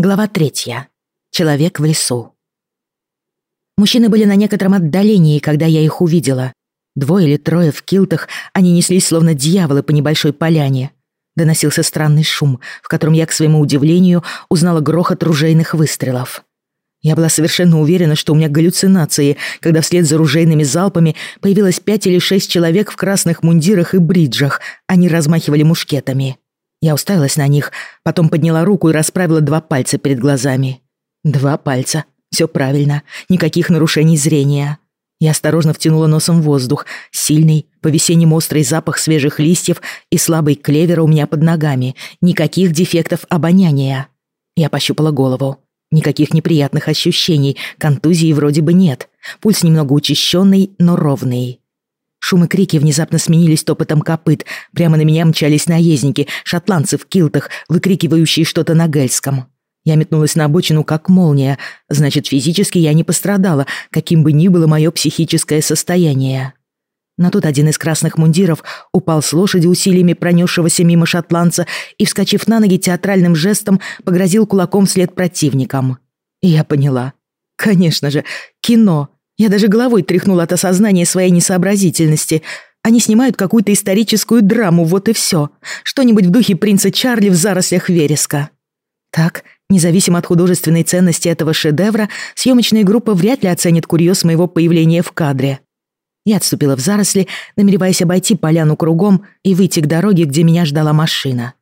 Глава третья. Человек в лесу. Мужчины были на некотором отдалении, когда я их увидела. Двое или трое в килтах, они неслись словно дьяволы по небольшой поляне. Доносился странный шум, в котором я, к своему удивлению, узнала грохот ружейных выстрелов. Я была совершенно уверена, что у меня галлюцинации, когда вслед за ружейными залпами появилось пять или шесть человек в красных мундирах и бриджах. Они размахивали мушкетами. Я уставилась на них, потом подняла руку и расправила два пальца перед глазами. Два пальца. Все правильно. Никаких нарушений зрения. Я осторожно втянула носом воздух. Сильный, по-весеннему острый запах свежих листьев и слабый клевера у меня под ногами. Никаких дефектов обоняния. Я пощупала голову. Никаких неприятных ощущений, контузии вроде бы нет. Пульс немного учащенный, но ровный. Шум и крики внезапно сменились топотом копыт. Прямо на меня мчались наездники, шотландцы в килтах, выкрикивающие что-то на гельском. Я метнулась на обочину, как молния. Значит, физически я не пострадала, каким бы ни было мое психическое состояние. Но тут один из красных мундиров упал с лошади усилиями пронесшегося мимо шотландца и, вскочив на ноги театральным жестом, погрозил кулаком вслед противникам. И я поняла. Конечно же, кино. Я даже головой тряхнула от осознания своей несообразительности. Они снимают какую-то историческую драму, вот и все. Что-нибудь в духе принца Чарли в зарослях вереска. Так, независимо от художественной ценности этого шедевра, съемочная группа вряд ли оценит курьез моего появления в кадре. Я отступила в заросли, намереваясь обойти поляну кругом и выйти к дороге, где меня ждала машина.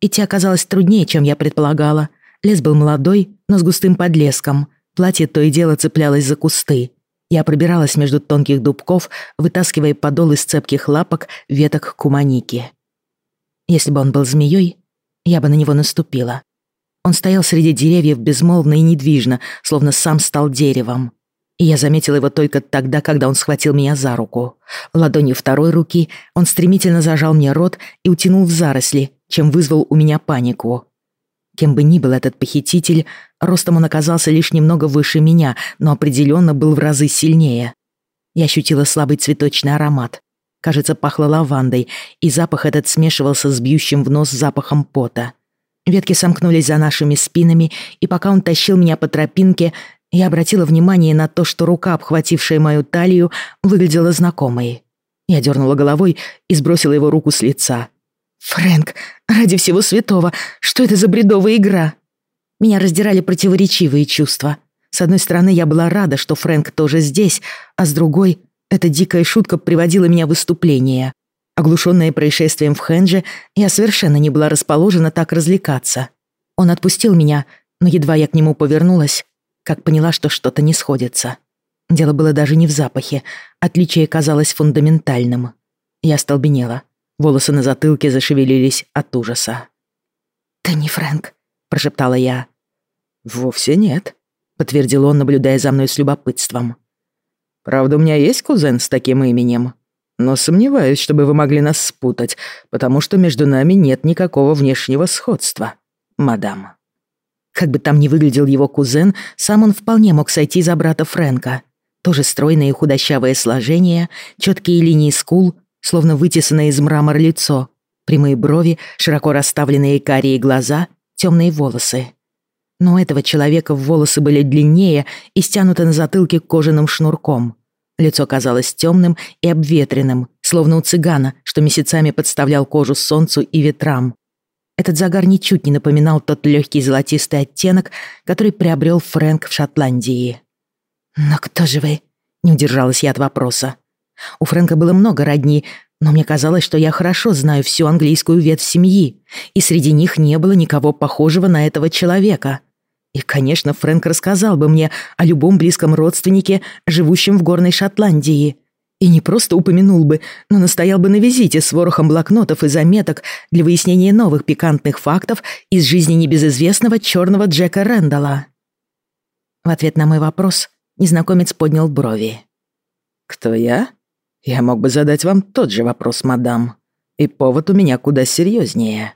Идти оказалось труднее, чем я предполагала. Лес был молодой, но с густым подлеском. Платье то и дело цеплялось за кусты. Я пробиралась между тонких дубков, вытаскивая подол из цепких лапок веток куманики. Если бы он был змеей, я бы на него наступила. Он стоял среди деревьев безмолвно и недвижно, словно сам стал деревом. И я заметила его только тогда, когда он схватил меня за руку. Ладонью второй руки он стремительно зажал мне рот и утянул в заросли, чем вызвал у меня панику. Кем бы ни был этот похититель, ростом он оказался лишь немного выше меня, но определенно был в разы сильнее. Я ощутила слабый цветочный аромат. Кажется, пахло лавандой, и запах этот смешивался с бьющим в нос запахом пота. Ветки сомкнулись за нашими спинами, и пока он тащил меня по тропинке, я обратила внимание на то, что рука, обхватившая мою талию, выглядела знакомой. Я дернула головой и сбросила его руку с лица. «Фрэнк, ради всего святого, что это за бредовая игра?» Меня раздирали противоречивые чувства. С одной стороны, я была рада, что Фрэнк тоже здесь, а с другой, эта дикая шутка приводила меня в выступление. Оглушенная происшествием в Хендже, я совершенно не была расположена так развлекаться. Он отпустил меня, но едва я к нему повернулась, как поняла, что что-то не сходится. Дело было даже не в запахе, отличие казалось фундаментальным. Я столбенела. Волосы на затылке зашевелились от ужаса. «Ты не Фрэнк», — прошептала я. «Вовсе нет», — подтвердил он, наблюдая за мной с любопытством. «Правда, у меня есть кузен с таким именем, но сомневаюсь, чтобы вы могли нас спутать, потому что между нами нет никакого внешнего сходства, мадам». Как бы там ни выглядел его кузен, сам он вполне мог сойти за брата Фрэнка. Тоже стройное и худощавое сложение, четкие линии скул, словно вытесанное из мрамора лицо, прямые брови, широко расставленные карие глаза, темные волосы. Но у этого человека волосы были длиннее и стянуты на затылке кожаным шнурком. Лицо казалось темным и обветренным, словно у цыгана, что месяцами подставлял кожу солнцу и ветрам. Этот загар ничуть не напоминал тот легкий золотистый оттенок, который приобрел Фрэнк в Шотландии. «Но кто же вы?» — не удержалась я от вопроса. У Фрэнка было много родни, но мне казалось, что я хорошо знаю всю английскую ветвь семьи, и среди них не было никого похожего на этого человека. И, конечно, Фрэнк рассказал бы мне о любом близком родственнике, живущем в горной Шотландии. И не просто упомянул бы, но настоял бы на визите с ворохом блокнотов и заметок для выяснения новых пикантных фактов из жизни небезызвестного черного Джека Рэндалла. В ответ на мой вопрос незнакомец поднял брови. «Кто я?» Я мог бы задать вам тот же вопрос, мадам. И повод у меня куда серьезнее.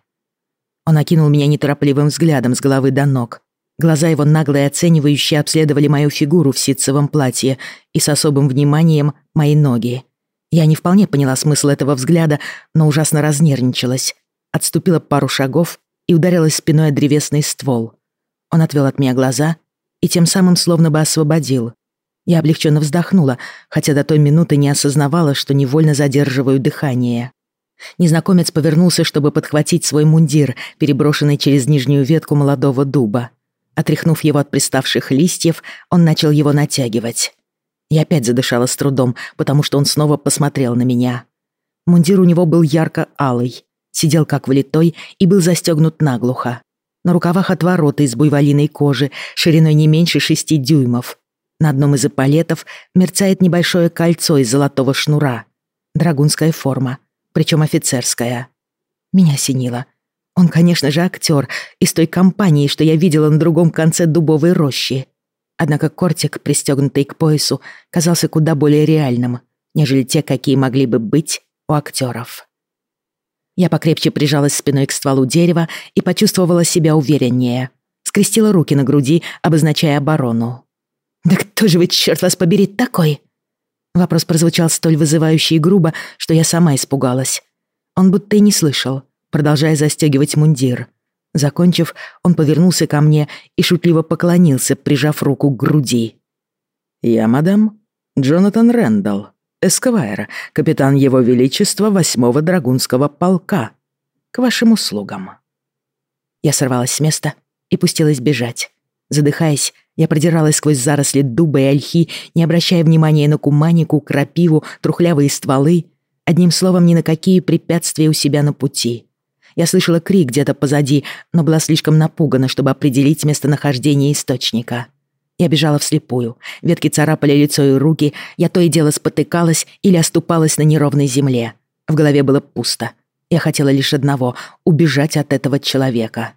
Он окинул меня неторопливым взглядом с головы до ног. Глаза его нагло и оценивающие обследовали мою фигуру в ситцевом платье и с особым вниманием мои ноги. Я не вполне поняла смысл этого взгляда, но ужасно разнервничалась. Отступила пару шагов и ударилась спиной о древесный ствол. Он отвел от меня глаза и тем самым словно бы освободил. Я облегченно вздохнула, хотя до той минуты не осознавала, что невольно задерживаю дыхание. Незнакомец повернулся, чтобы подхватить свой мундир, переброшенный через нижнюю ветку молодого дуба. Отряхнув его от приставших листьев, он начал его натягивать. Я опять задышала с трудом, потому что он снова посмотрел на меня. Мундир у него был ярко-алый, сидел как влитой и был застегнут наглухо. На рукавах отвороты из буйволиной кожи, шириной не меньше шести дюймов. На одном из эполетов мерцает небольшое кольцо из золотого шнура. Драгунская форма, причем офицерская. Меня осенило. Он, конечно же, актер из той компании, что я видела на другом конце дубовой рощи. Однако кортик, пристегнутый к поясу, казался куда более реальным, нежели те, какие могли бы быть у актеров. Я покрепче прижалась спиной к стволу дерева и почувствовала себя увереннее. Скрестила руки на груди, обозначая оборону. «Да кто же вы, черт вас побери, такой?» Вопрос прозвучал столь вызывающе и грубо, что я сама испугалась. Он будто и не слышал, продолжая застегивать мундир. Закончив, он повернулся ко мне и шутливо поклонился, прижав руку к груди. «Я, мадам, Джонатан Рэндалл, Эсквайр, капитан Его Величества Восьмого Драгунского полка. К вашим услугам». Я сорвалась с места и пустилась бежать. Задыхаясь, я продиралась сквозь заросли дуба и ольхи, не обращая внимания на куманику, крапиву, трухлявые стволы. Одним словом, ни на какие препятствия у себя на пути. Я слышала крик где-то позади, но была слишком напугана, чтобы определить местонахождение источника. Я бежала вслепую. Ветки царапали лицо и руки, я то и дело спотыкалась или оступалась на неровной земле. В голове было пусто. Я хотела лишь одного — убежать от этого человека.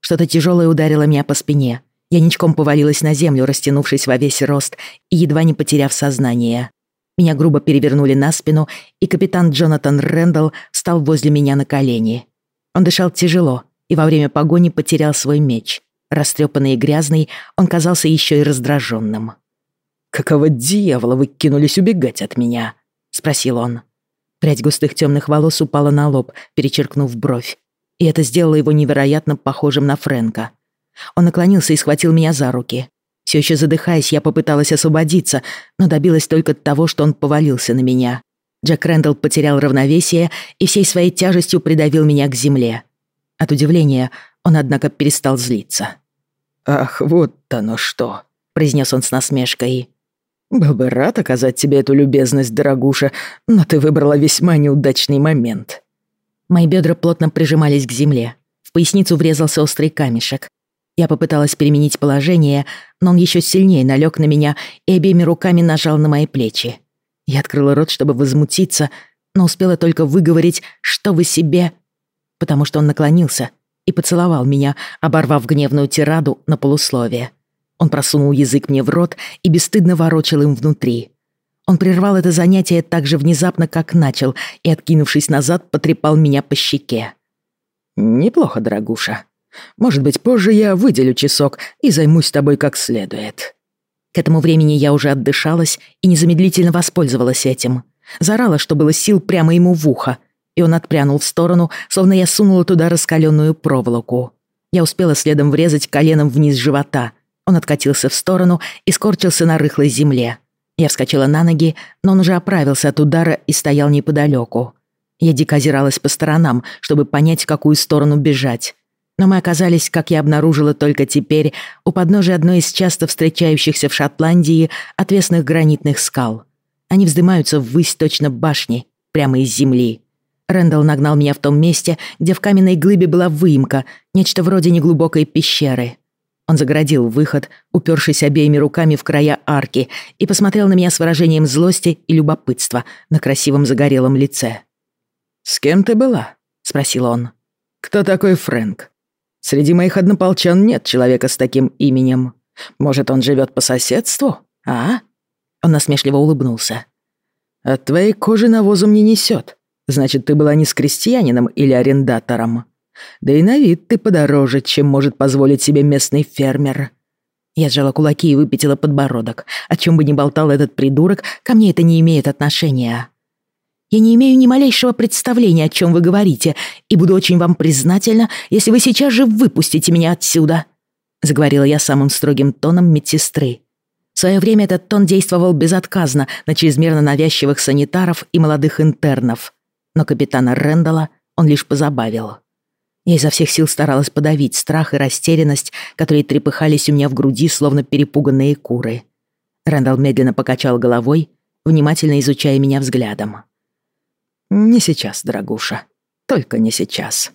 Что-то тяжелое ударило меня по спине. Я ничком повалилась на землю, растянувшись во весь рост и едва не потеряв сознание. Меня грубо перевернули на спину, и капитан Джонатан Рэндалл встал возле меня на колени. Он дышал тяжело и во время погони потерял свой меч. Растрепанный и грязный, он казался еще и раздраженным. «Какого дьявола вы кинулись убегать от меня?» — спросил он. Прядь густых темных волос упала на лоб, перечеркнув бровь. И это сделало его невероятно похожим на Фрэнка. Он наклонился и схватил меня за руки. Все еще задыхаясь, я попыталась освободиться, но добилась только того, что он повалился на меня. Джек Рэндалл потерял равновесие и всей своей тяжестью придавил меня к земле. От удивления он, однако, перестал злиться. «Ах, вот оно что!» — произнес он с насмешкой. «Был бы рад оказать тебе эту любезность, дорогуша, но ты выбрала весьма неудачный момент». Мои бедра плотно прижимались к земле. В поясницу врезался острый камешек. Я попыталась переменить положение, но он еще сильнее налег на меня и обеими руками нажал на мои плечи. Я открыла рот, чтобы возмутиться, но успела только выговорить, что вы себе... Потому что он наклонился и поцеловал меня, оборвав гневную тираду на полусловие. Он просунул язык мне в рот и бесстыдно ворочал им внутри. Он прервал это занятие так же внезапно, как начал, и, откинувшись назад, потрепал меня по щеке. «Неплохо, дорогуша. Может быть, позже я выделю часок и займусь тобой как следует». К этому времени я уже отдышалась и незамедлительно воспользовалась этим. Зарала, что было сил прямо ему в ухо, и он отпрянул в сторону, словно я сунула туда раскаленную проволоку. Я успела следом врезать коленом вниз живота. Он откатился в сторону и скорчился на рыхлой земле. Я вскочила на ноги, но он уже оправился от удара и стоял неподалеку. Я дико озиралась по сторонам, чтобы понять, в какую сторону бежать. Но мы оказались, как я обнаружила только теперь, у подножия одной из часто встречающихся в Шотландии отвесных гранитных скал. Они вздымаются ввысь точно башни, прямо из земли. Рэндалл нагнал меня в том месте, где в каменной глыбе была выемка, нечто вроде неглубокой пещеры. Он загородил выход, упершись обеими руками в края арки, и посмотрел на меня с выражением злости и любопытства на красивом загорелом лице. «С кем ты была?» — спросил он. «Кто такой Фрэнк?» Среди моих однополчан нет человека с таким именем. Может, он живет по соседству, а?» Он насмешливо улыбнулся. «От твоей кожи навозом не несет. Значит, ты была не с крестьянином или арендатором. Да и на вид ты подороже, чем может позволить себе местный фермер». Я сжала кулаки и выпятила подбородок. О чем бы ни болтал этот придурок, ко мне это не имеет отношения. Я не имею ни малейшего представления, о чем вы говорите, и буду очень вам признательна, если вы сейчас же выпустите меня отсюда». заговорила я самым строгим тоном медсестры. В свое время этот тон действовал безотказно на чрезмерно навязчивых санитаров и молодых интернов. Но капитана Рэндалла он лишь позабавил. Я изо всех сил старалась подавить страх и растерянность, которые трепыхались у меня в груди, словно перепуганные куры. Рэндалл медленно покачал головой, внимательно изучая меня взглядом. «Не сейчас, дорогуша. Только не сейчас.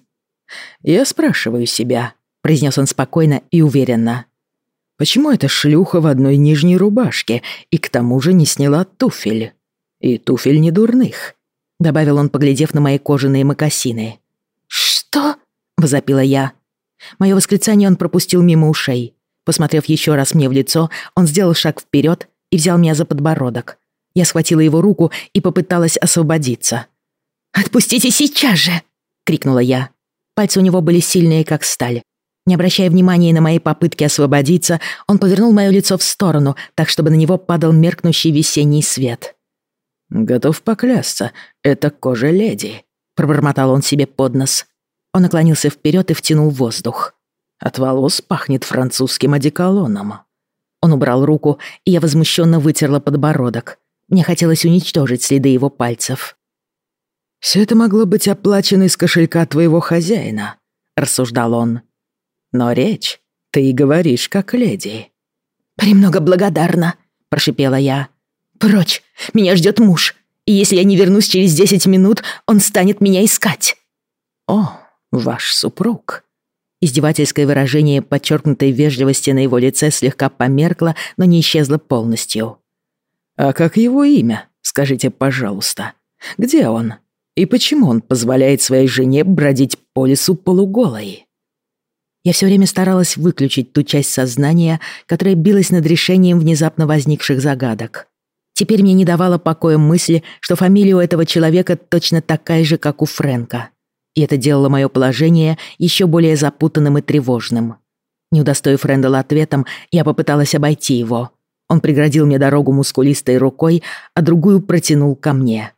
Я спрашиваю себя», — произнес он спокойно и уверенно. «Почему эта шлюха в одной нижней рубашке и к тому же не сняла туфель? И туфель не дурных», — добавил он, поглядев на мои кожаные мокасины. «Что?» — возопила я. Мое восклицание он пропустил мимо ушей. Посмотрев еще раз мне в лицо, он сделал шаг вперед и взял меня за подбородок. Я схватила его руку и попыталась освободиться. «Отпустите сейчас же!» — крикнула я. Пальцы у него были сильные, как сталь. Не обращая внимания на мои попытки освободиться, он повернул мое лицо в сторону, так чтобы на него падал меркнущий весенний свет. «Готов поклясться, это кожа леди», — пробормотал он себе под нос. Он наклонился вперед и втянул воздух. От волос пахнет французским одеколоном. Он убрал руку, и я возмущенно вытерла подбородок. Мне хотелось уничтожить следы его пальцев. «Все это могло быть оплачено из кошелька твоего хозяина», — рассуждал он. «Но речь ты и говоришь, как леди». «Премного благодарна», — прошипела я. «Прочь, меня ждет муж, и если я не вернусь через десять минут, он станет меня искать». «О, ваш супруг». Издевательское выражение подчеркнутой вежливости на его лице слегка померкло, но не исчезло полностью. «А как его имя? Скажите, пожалуйста. Где он? И почему он позволяет своей жене бродить по лесу полуголой?» Я все время старалась выключить ту часть сознания, которая билась над решением внезапно возникших загадок. Теперь мне не давала покоя мысли, что фамилия у этого человека точно такая же, как у Фрэнка. И это делало мое положение еще более запутанным и тревожным. Не удостоив Рэндалла ответом, я попыталась обойти его. Он преградил мне дорогу мускулистой рукой, а другую протянул ко мне.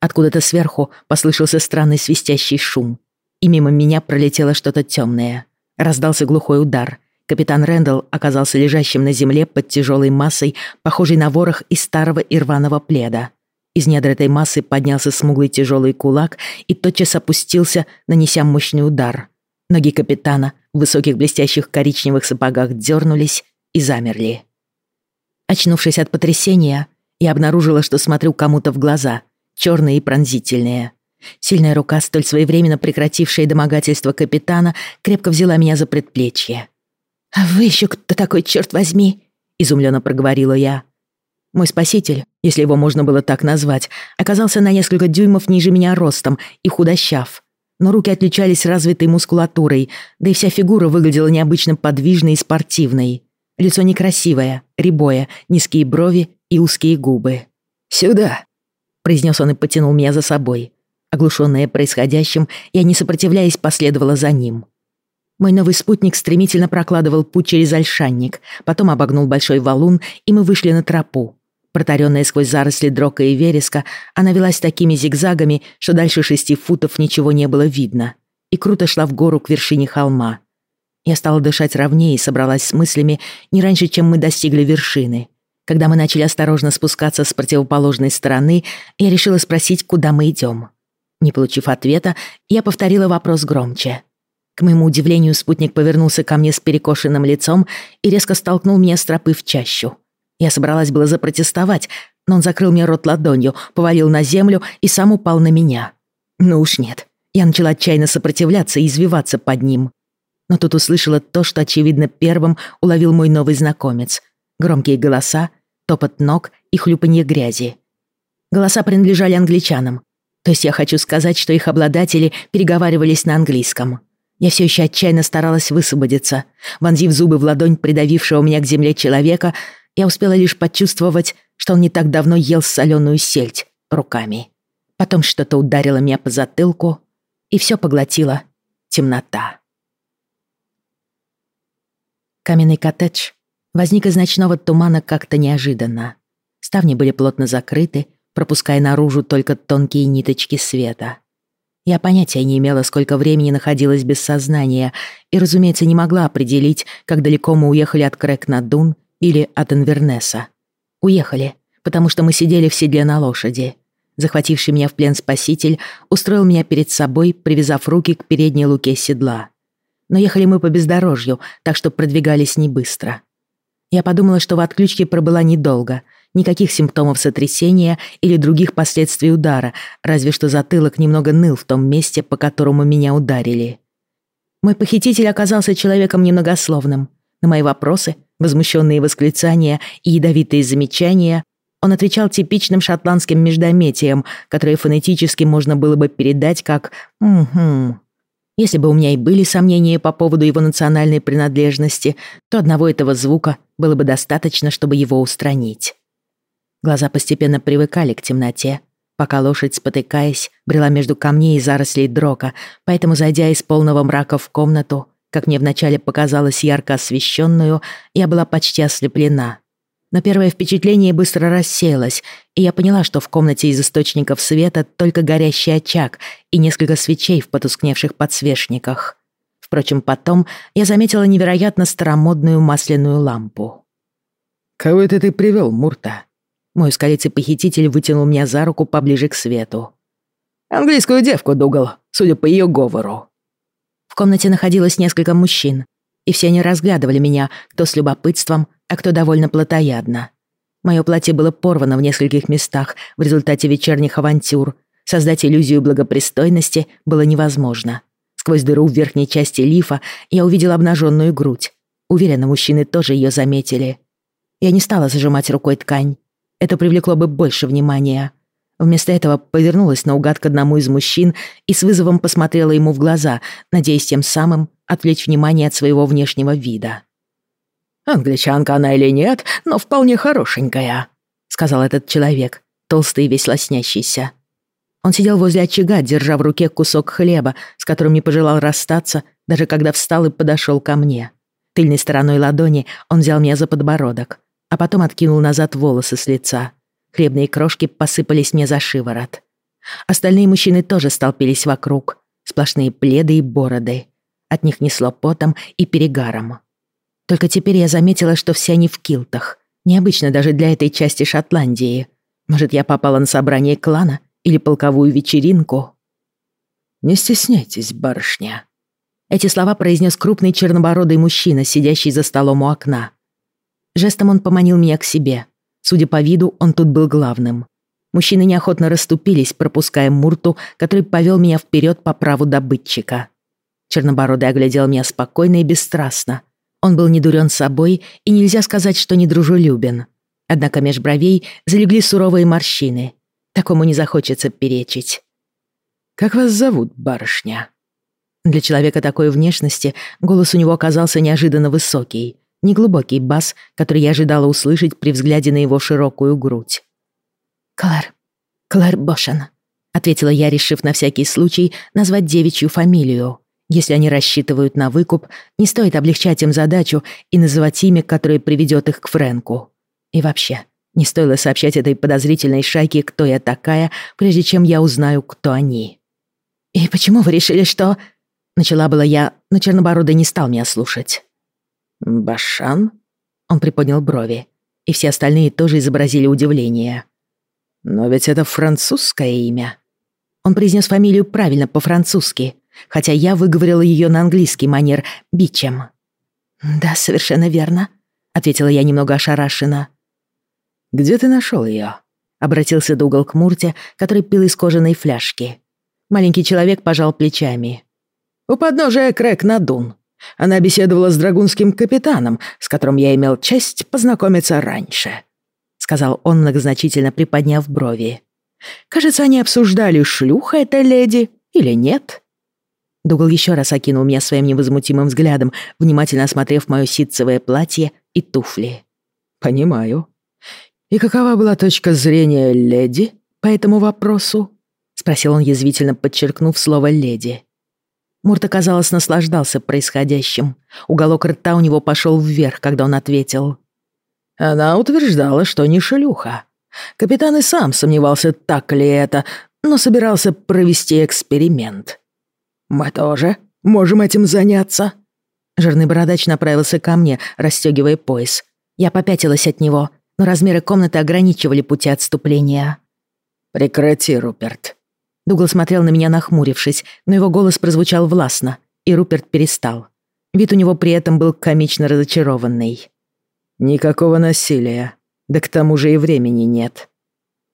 Откуда-то сверху послышался странный свистящий шум, и мимо меня пролетело что-то темное. Раздался глухой удар. Капитан Рэндалл оказался лежащим на земле под тяжелой массой, похожей на ворох из старого и рваного пледа. Из недр этой массы поднялся смуглый тяжелый кулак и тотчас опустился, нанеся мощный удар. Ноги капитана в высоких блестящих коричневых сапогах дернулись и замерли. Очнувшись от потрясения, я обнаружила, что смотрю кому-то в глаза, черные и пронзительные. Сильная рука, столь своевременно прекратившая домогательство капитана, крепко взяла меня за предплечье. «А вы еще кто такой, черт возьми?» — изумленно проговорила я. Мой спаситель, если его можно было так назвать, оказался на несколько дюймов ниже меня ростом и худощав. Но руки отличались развитой мускулатурой, да и вся фигура выглядела необычно подвижной и спортивной. Лицо некрасивое, рябое, низкие брови и узкие губы. «Сюда!» — произнес он и потянул меня за собой. Оглушенная происходящим, я, не сопротивляясь, последовала за ним. Мой новый спутник стремительно прокладывал путь через ольшанник, потом обогнул большой валун, и мы вышли на тропу. Протаренная сквозь заросли дрока и вереска, она велась такими зигзагами, что дальше шести футов ничего не было видно, и круто шла в гору к вершине холма. Я стала дышать ровнее и собралась с мыслями не раньше, чем мы достигли вершины. Когда мы начали осторожно спускаться с противоположной стороны, я решила спросить, куда мы идем. Не получив ответа, я повторила вопрос громче. К моему удивлению, спутник повернулся ко мне с перекошенным лицом и резко столкнул меня с тропы в чащу. Я собралась было запротестовать, но он закрыл мне рот ладонью, повалил на землю и сам упал на меня. Ну уж нет. Я начала отчаянно сопротивляться и извиваться под ним но тут услышала то, что, очевидно, первым уловил мой новый знакомец. Громкие голоса, топот ног и хлюпанье грязи. Голоса принадлежали англичанам. То есть я хочу сказать, что их обладатели переговаривались на английском. Я все еще отчаянно старалась высвободиться. Вонзив зубы в ладонь придавившего меня к земле человека, я успела лишь почувствовать, что он не так давно ел соленую сельдь руками. Потом что-то ударило меня по затылку, и все поглотила темнота. Каменный коттедж возник из ночного тумана как-то неожиданно. Ставни были плотно закрыты, пропуская наружу только тонкие ниточки света. Я понятия не имела, сколько времени находилась без сознания, и, разумеется, не могла определить, как далеко мы уехали от Крэк-на-Дун или от Инвернеса. Уехали, потому что мы сидели в седле на лошади. Захвативший меня в плен спаситель устроил меня перед собой, привязав руки к передней луке седла. Но ехали мы по бездорожью, так что продвигались не быстро. Я подумала, что в отключке пробыла недолго — Никаких симптомов сотрясения или других последствий удара, разве что затылок немного ныл в том месте, по которому меня ударили. Мой похититель оказался человеком немногословным. На мои вопросы, возмущенные восклицания и ядовитые замечания он отвечал типичным шотландским междометием, которое фонетически можно было бы передать как «угу». Если бы у меня и были сомнения по поводу его национальной принадлежности, то одного этого звука было бы достаточно, чтобы его устранить. Глаза постепенно привыкали к темноте, пока лошадь, спотыкаясь, брела между камней и зарослей дрока, поэтому, зайдя из полного мрака в комнату, как мне вначале показалось ярко освещенную, я была почти ослеплена. Но первое впечатление быстро рассеялось, и я поняла, что в комнате из источников света только горящий очаг и несколько свечей в потускневших подсвечниках. Впрочем, потом я заметила невероятно старомодную масляную лампу. «Кого это ты привел, Мурта?» Мой скалицый похититель вытянул меня за руку поближе к свету. «Английскую девку, Дугал, судя по ее говору». В комнате находилось несколько мужчин, и все они разглядывали меня, кто с любопытством, а кто довольно плотоядно. Мое платье было порвано в нескольких местах в результате вечерних авантюр. Создать иллюзию благопристойности было невозможно. Сквозь дыру в верхней части лифа я увидела обнаженную грудь. Уверена, мужчины тоже ее заметили. Я не стала зажимать рукой ткань, это привлекло бы больше внимания. Вместо этого повернулась наугад к одному из мужчин и с вызовом посмотрела ему в глаза, надеясь тем самым отвлечь внимание от своего внешнего вида. «Англичанка она или нет, но вполне хорошенькая», — сказал этот человек, толстый и весь лоснящийся. Он сидел возле очага, держа в руке кусок хлеба, с которым не пожелал расстаться, даже когда встал и подошел ко мне. Тыльной стороной ладони он взял меня за подбородок а потом откинул назад волосы с лица. Хлебные крошки посыпались мне за шиворот. Остальные мужчины тоже столпились вокруг. Сплошные пледы и бороды. От них несло потом и перегаром. Только теперь я заметила, что все они в килтах. Необычно даже для этой части Шотландии. Может, я попала на собрание клана или полковую вечеринку? «Не стесняйтесь, барышня». Эти слова произнес крупный чернобородый мужчина, сидящий за столом у окна. Жестом он поманил меня к себе. Судя по виду, он тут был главным. Мужчины неохотно расступились, пропуская Мурту, который повел меня вперед по праву добытчика. Чернобородый оглядел меня спокойно и бесстрастно. Он был недурен собой, и нельзя сказать, что недружелюбен. Однако меж бровей залегли суровые морщины. Такому не захочется перечить. «Как вас зовут, барышня?» Для человека такой внешности голос у него оказался неожиданно высокий неглубокий бас, который я ожидала услышать при взгляде на его широкую грудь. «Клэр, Клэр Бошен», — ответила я, решив на всякий случай назвать девичью фамилию. Если они рассчитывают на выкуп, не стоит облегчать им задачу и называть имя, которое приведет их к Фрэнку. И вообще, не стоило сообщать этой подозрительной шайке, кто я такая, прежде чем я узнаю, кто они. «И почему вы решили, что...» Начала была я, но Чернобородый не стал меня слушать. «Башан?» Он приподнял брови, и все остальные тоже изобразили удивление. «Но ведь это французское имя». Он произнес фамилию правильно по-французски, хотя я выговорила ее на английский манер бичем. «Да, совершенно верно», — ответила я немного ошарашенно. «Где ты нашел ее? обратился Дугал к Мурте, который пил из кожаной фляжки. Маленький человек пожал плечами. «У подножия Крэк Надун. Она беседовала с драгунским капитаном, с которым я имел честь познакомиться раньше», — сказал он, многозначительно приподняв брови. «Кажется, они обсуждали, шлюха эта леди или нет». Дугал еще раз окинул меня своим невозмутимым взглядом, внимательно осмотрев мое ситцевое платье и туфли. «Понимаю. И какова была точка зрения леди по этому вопросу?» — спросил он, язвительно подчеркнув слово «леди». Мурта, казалось, наслаждался происходящим. Уголок рта у него пошел вверх, когда он ответил. Она утверждала, что не шелюха. Капитан и сам сомневался, так ли это, но собирался провести эксперимент. Мы тоже можем этим заняться. Жирный бородач направился ко мне, расстегивая пояс. Я попятилась от него, но размеры комнаты ограничивали пути отступления. «Прекрати, Руперт». Дугл смотрел на меня, нахмурившись, но его голос прозвучал властно, и Руперт перестал. Вид у него при этом был комично разочарованный. «Никакого насилия. Да к тому же и времени нет».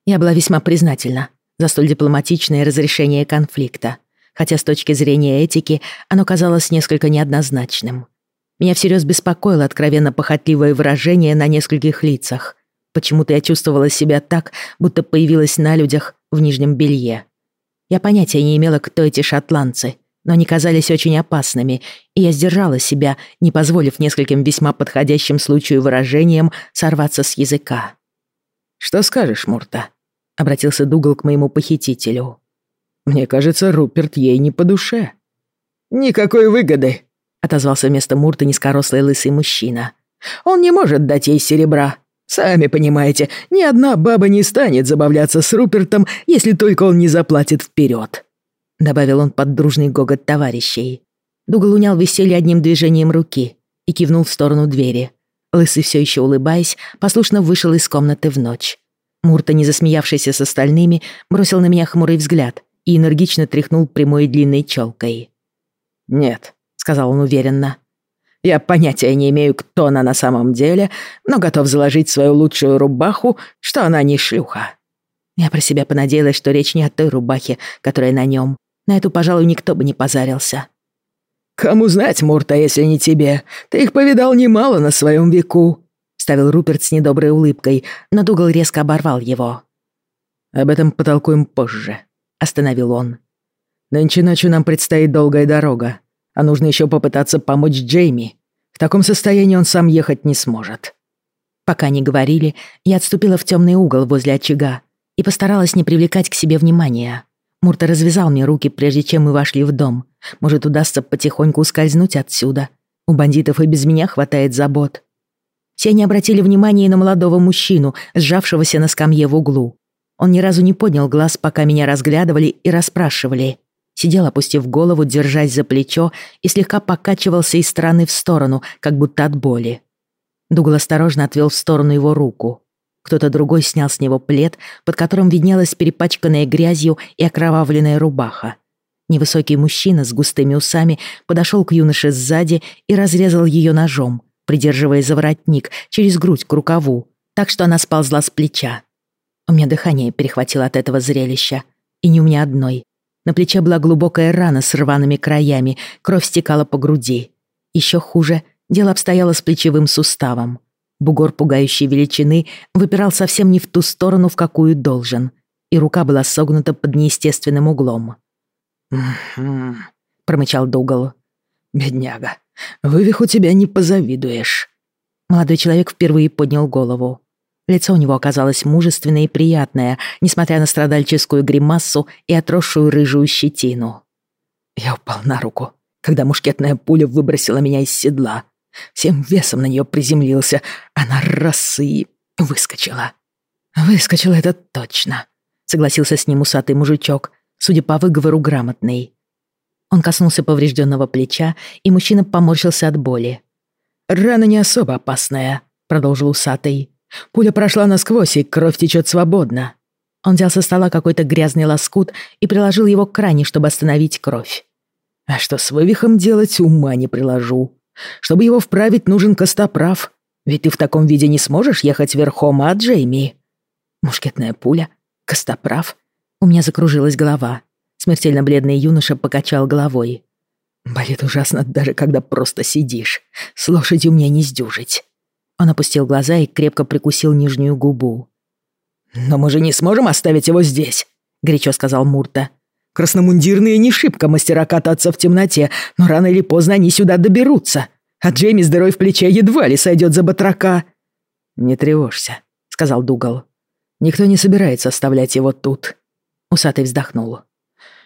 Я была весьма признательна за столь дипломатичное разрешение конфликта, хотя с точки зрения этики оно казалось несколько неоднозначным. Меня всерьез беспокоило откровенно похотливое выражение на нескольких лицах. Почему-то я чувствовала себя так, будто появилась на людях в нижнем белье. Я понятия не имела, кто эти шотландцы, но они казались очень опасными, и я сдержала себя, не позволив нескольким весьма подходящим случаю выражениям сорваться с языка. «Что скажешь, Мурта?» — обратился Дугал к моему похитителю. «Мне кажется, Руперт ей не по душе». «Никакой выгоды», — отозвался вместо Мурта низкорослый лысый мужчина. «Он не может дать ей серебра. Сами понимаете, ни одна баба не станет забавляться с Рупертом, если только он не заплатит вперед. Добавил он под дружный гогот товарищей. Дугал унял веселье одним движением руки и кивнул в сторону двери. Лысый, все еще улыбаясь, послушно вышел из комнаты в ночь. Мурта, не засмеявшийся с остальными, бросил на меня хмурый взгляд и энергично тряхнул прямой длинной челкой. «Нет», — сказал он уверенно. «Я понятия не имею, кто она на самом деле, но готов заложить свою лучшую рубаху, что она не шлюха». Я про себя понадеялась, что речь не о той рубахе, которая на нем. На эту, пожалуй, никто бы не позарился. «Кому знать, Мурта, если не тебе? Ты их повидал немало на своем веку», — ставил Руперт с недоброй улыбкой, но Дугал резко оборвал его. «Об этом потолкуем позже», — остановил он. «Нынче ночью нам предстоит долгая дорога, а нужно еще попытаться помочь Джейми. В таком состоянии он сам ехать не сможет». Пока не говорили, я отступила в темный угол возле очага и постаралась не привлекать к себе внимания. Мурта развязал мне руки, прежде чем мы вошли в дом. Может, удастся потихоньку ускользнуть отсюда. У бандитов и без меня хватает забот. Все не обратили внимания на молодого мужчину, сжавшегося на скамье в углу. Он ни разу не поднял глаз, пока меня разглядывали и расспрашивали. Сидел, опустив голову, держась за плечо, и слегка покачивался из стороны в сторону, как будто от боли. Дугл осторожно отвел в сторону его руку. Кто-то другой снял с него плед, под которым виднелась перепачканная грязью и окровавленная рубаха. Невысокий мужчина с густыми усами подошел к юноше сзади и разрезал ее ножом, придерживая за воротник через грудь к рукаву, так что она сползла с плеча. У меня дыхание перехватило от этого зрелища. И не у меня одной. На плече была глубокая рана с рваными краями, кровь стекала по груди. Еще хуже, дело обстояло с плечевым суставом. Бугор пугающей величины выпирал совсем не в ту сторону, в какую должен, и рука была согнута под неестественным углом. «М-м-м», промычал Дугал. «Бедняга, вывих тебя не позавидуешь». Молодой человек впервые поднял голову. Лицо у него оказалось мужественное и приятное, несмотря на страдальческую гримассу и отросшую рыжую щетину. Я упал на руку, когда мушкетная пуля выбросила меня из седла. Всем весом на нее приземлился, она раз и выскочила. «Выскочила это точно», — согласился с ним усатый мужичок, судя по выговору грамотный. Он коснулся поврежденного плеча, и мужчина поморщился от боли. «Рана не особо опасная», — продолжил усатый. «Пуля прошла насквозь, и кровь течет свободно». Он взял со стола какой-то грязный лоскут и приложил его к кране, чтобы остановить кровь. «А что с вывихом делать, ума не приложу», чтобы его вправить, нужен костоправ. Ведь ты в таком виде не сможешь ехать верхом, а, Джейми?» Мушкетная пуля, костоправ. У меня закружилась голова. Смертельно бледный юноша покачал головой. «Болит ужасно, даже когда просто сидишь. С лошадью мне не сдюжить». Он опустил глаза и крепко прикусил нижнюю губу. «Но мы же не сможем оставить его здесь», — горячо сказал Мурта. Красномундирные не шибко мастера кататься в темноте, но рано или поздно они сюда доберутся. А Джейми с дырой в плече едва ли сойдет за батрака. «Не тревожься», — сказал Дугал. «Никто не собирается оставлять его тут». Усатый вздохнул.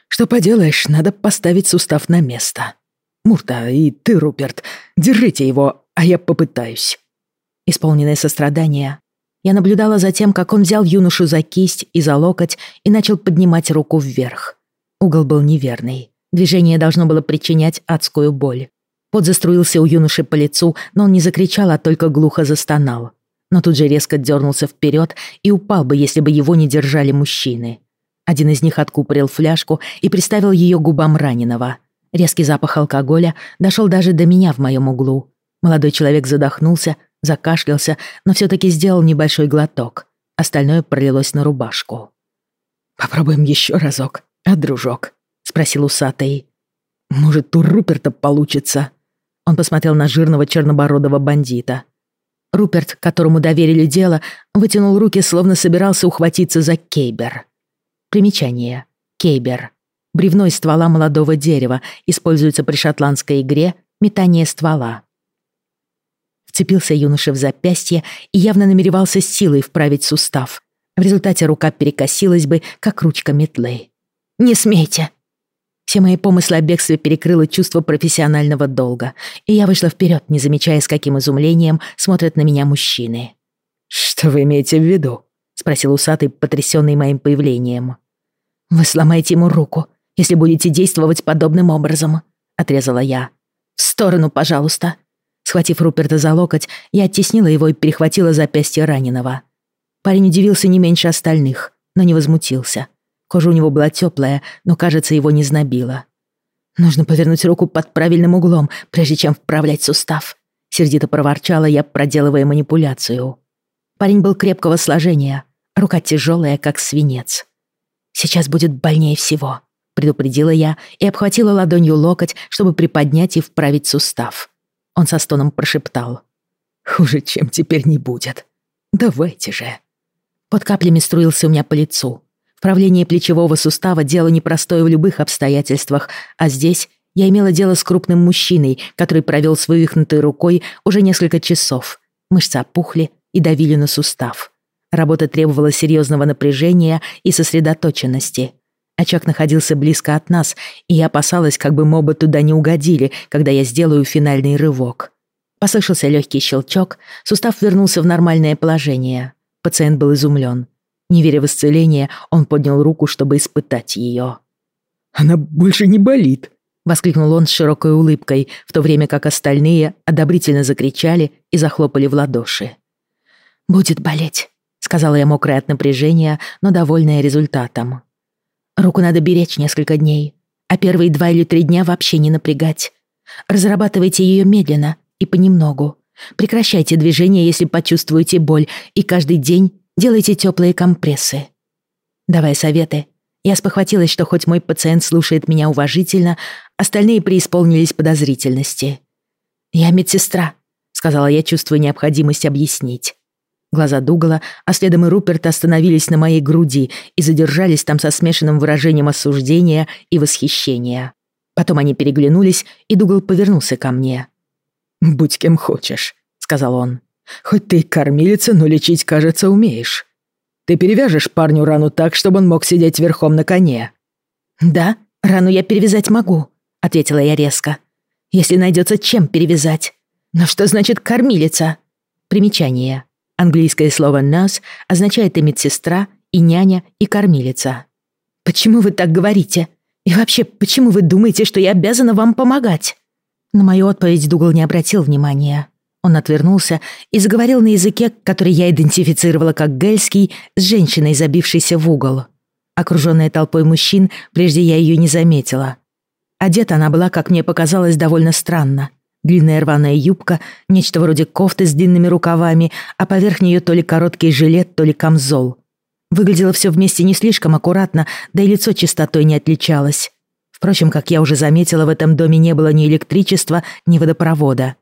«Что поделаешь, надо поставить сустав на место. Мурта и ты, Руперт, держите его, а я попытаюсь». Исполненное сострадания, Я наблюдала за тем, как он взял юношу за кисть и за локоть и начал поднимать руку вверх. Угол был неверный. Движение должно было причинять адскую боль. Пот заструился у юноши по лицу, но он не закричал, а только глухо застонал. Но тут же резко дернулся вперед и упал бы, если бы его не держали мужчины. Один из них откупорил фляжку и приставил ее губам раненого. Резкий запах алкоголя дошел даже до меня в моем углу. Молодой человек задохнулся, закашлялся, но все-таки сделал небольшой глоток. Остальное пролилось на рубашку. «Попробуем еще разок, а, дружок?» — спросил усатый. «Может, у Руперта получится?» Он посмотрел на жирного чернобородого бандита. Руперт, которому доверили дело, вытянул руки, словно собирался ухватиться за кейбер. Примечание. Кейбер. Бревно из ствола молодого дерева используется при шотландской игре «Метание ствола». Вцепился юноша в запястье и явно намеревался силой вправить сустав. В результате рука перекосилась бы, как ручка метлы. «Не смейте!» Все мои помыслы о бегстве перекрыло чувство профессионального долга, и я вышла вперед, не замечая, с каким изумлением смотрят на меня мужчины. «Что вы имеете в виду?» — спросил усатый, потрясенный моим появлением. «Вы сломаете ему руку, если будете действовать подобным образом», — отрезала я. «В сторону, пожалуйста». Схватив Руперта за локоть, я оттеснила его и перехватила запястье раненого. Парень удивился не меньше остальных, но не возмутился. Кожа у него была теплая, но, кажется, его не знобило. «Нужно повернуть руку под правильным углом, прежде чем вправлять сустав», — сердито проворчала я, проделывая манипуляцию. Парень был крепкого сложения, рука тяжелая, как свинец. «Сейчас будет больнее всего», — предупредила я и обхватила ладонью локоть, чтобы приподнять и вправить сустав. Он со стоном прошептал. «Хуже, чем теперь не будет. Давайте же». Под каплями струился у меня по лицу. Вправление плечевого сустава — дело непростое в любых обстоятельствах, а здесь я имела дело с крупным мужчиной, который провел с вывихнутой рукой уже несколько часов. Мышцы опухли и давили на сустав. Работа требовала серьезного напряжения и сосредоточенности. Очаг находился близко от нас, и я опасалась, как бы моба туда не угодили, когда я сделаю финальный рывок. Послышался легкий щелчок, сустав вернулся в нормальное положение. Пациент был изумлен. Не веря в исцеление, он поднял руку, чтобы испытать ее. «Она больше не болит!» — воскликнул он с широкой улыбкой, в то время как остальные одобрительно закричали и захлопали в ладоши. «Будет болеть», — сказала я мокрая от напряжения, но довольная результатом. «Руку надо беречь несколько дней, а первые два или три дня вообще не напрягать. Разрабатывайте ее медленно и понемногу. Прекращайте движение, если почувствуете боль, и каждый день Делайте теплые компрессы. Давай советы. Я спохватилась, что хоть мой пациент слушает меня уважительно, остальные преисполнились подозрительности. «Я медсестра», — сказала я, чувствуя необходимость объяснить. Глаза Дугала, а следом и Руперта остановились на моей груди и задержались там со смешанным выражением осуждения и восхищения. Потом они переглянулись, и Дугал повернулся ко мне. «Будь кем хочешь», — сказал он. Хоть ты кормилица, но лечить, кажется, умеешь. Ты перевяжешь парню рану так, чтобы он мог сидеть верхом на коне». «Да, рану я перевязать могу», — ответила я резко. «Если найдется чем перевязать. Но что значит кормилица?» Примечание. Английское слово «nurse» означает и медсестра, и няня, и кормилица. «Почему вы так говорите? И вообще, почему вы думаете, что я обязана вам помогать?» На мою отповедь Дугал не обратил внимания. Он отвернулся и заговорил на языке, который я идентифицировала как гельский, с женщиной, забившейся в угол. Окруженная толпой мужчин, прежде я ее не заметила. Одета она была, как мне показалось, довольно странно. Длинная рваная юбка, нечто вроде кофты с длинными рукавами, а поверх нее то ли короткий жилет, то ли камзол. Выглядело все вместе не слишком аккуратно, да и лицо чистотой не отличалось. Впрочем, как я уже заметила, в этом доме не было ни электричества, ни водопровода.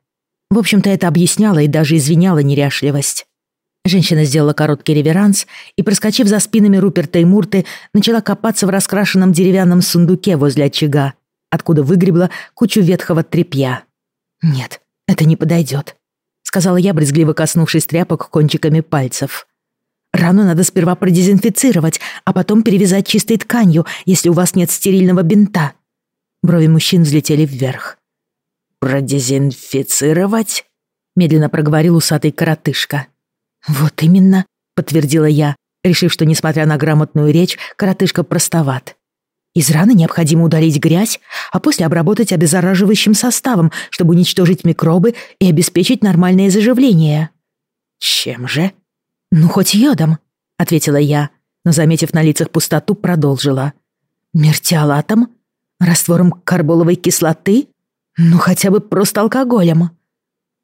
В общем-то, это объясняло и даже извиняло неряшливость. Женщина сделала короткий реверанс и, проскочив за спинами Руперта и Мурты, начала копаться в раскрашенном деревянном сундуке возле очага, откуда выгребла кучу ветхого тряпья. «Нет, это не подойдет», — сказала я, брезгливо коснувшись тряпок кончиками пальцев. «Рану надо сперва продезинфицировать, а потом перевязать чистой тканью, если у вас нет стерильного бинта». Брови мужчин взлетели вверх продезинфицировать?» — медленно проговорил усатый коротышка. «Вот именно», — подтвердила я, решив, что, несмотря на грамотную речь, коротышка простоват. Из раны необходимо удалить грязь, а после обработать обеззараживающим составом, чтобы уничтожить микробы и обеспечить нормальное заживление. Чем же? Ну, хоть йодом, ответила я, но, заметив на лицах пустоту, продолжила. Мертиолатом? Раствором карболовой кислоты? Ну, хотя бы просто алкоголем.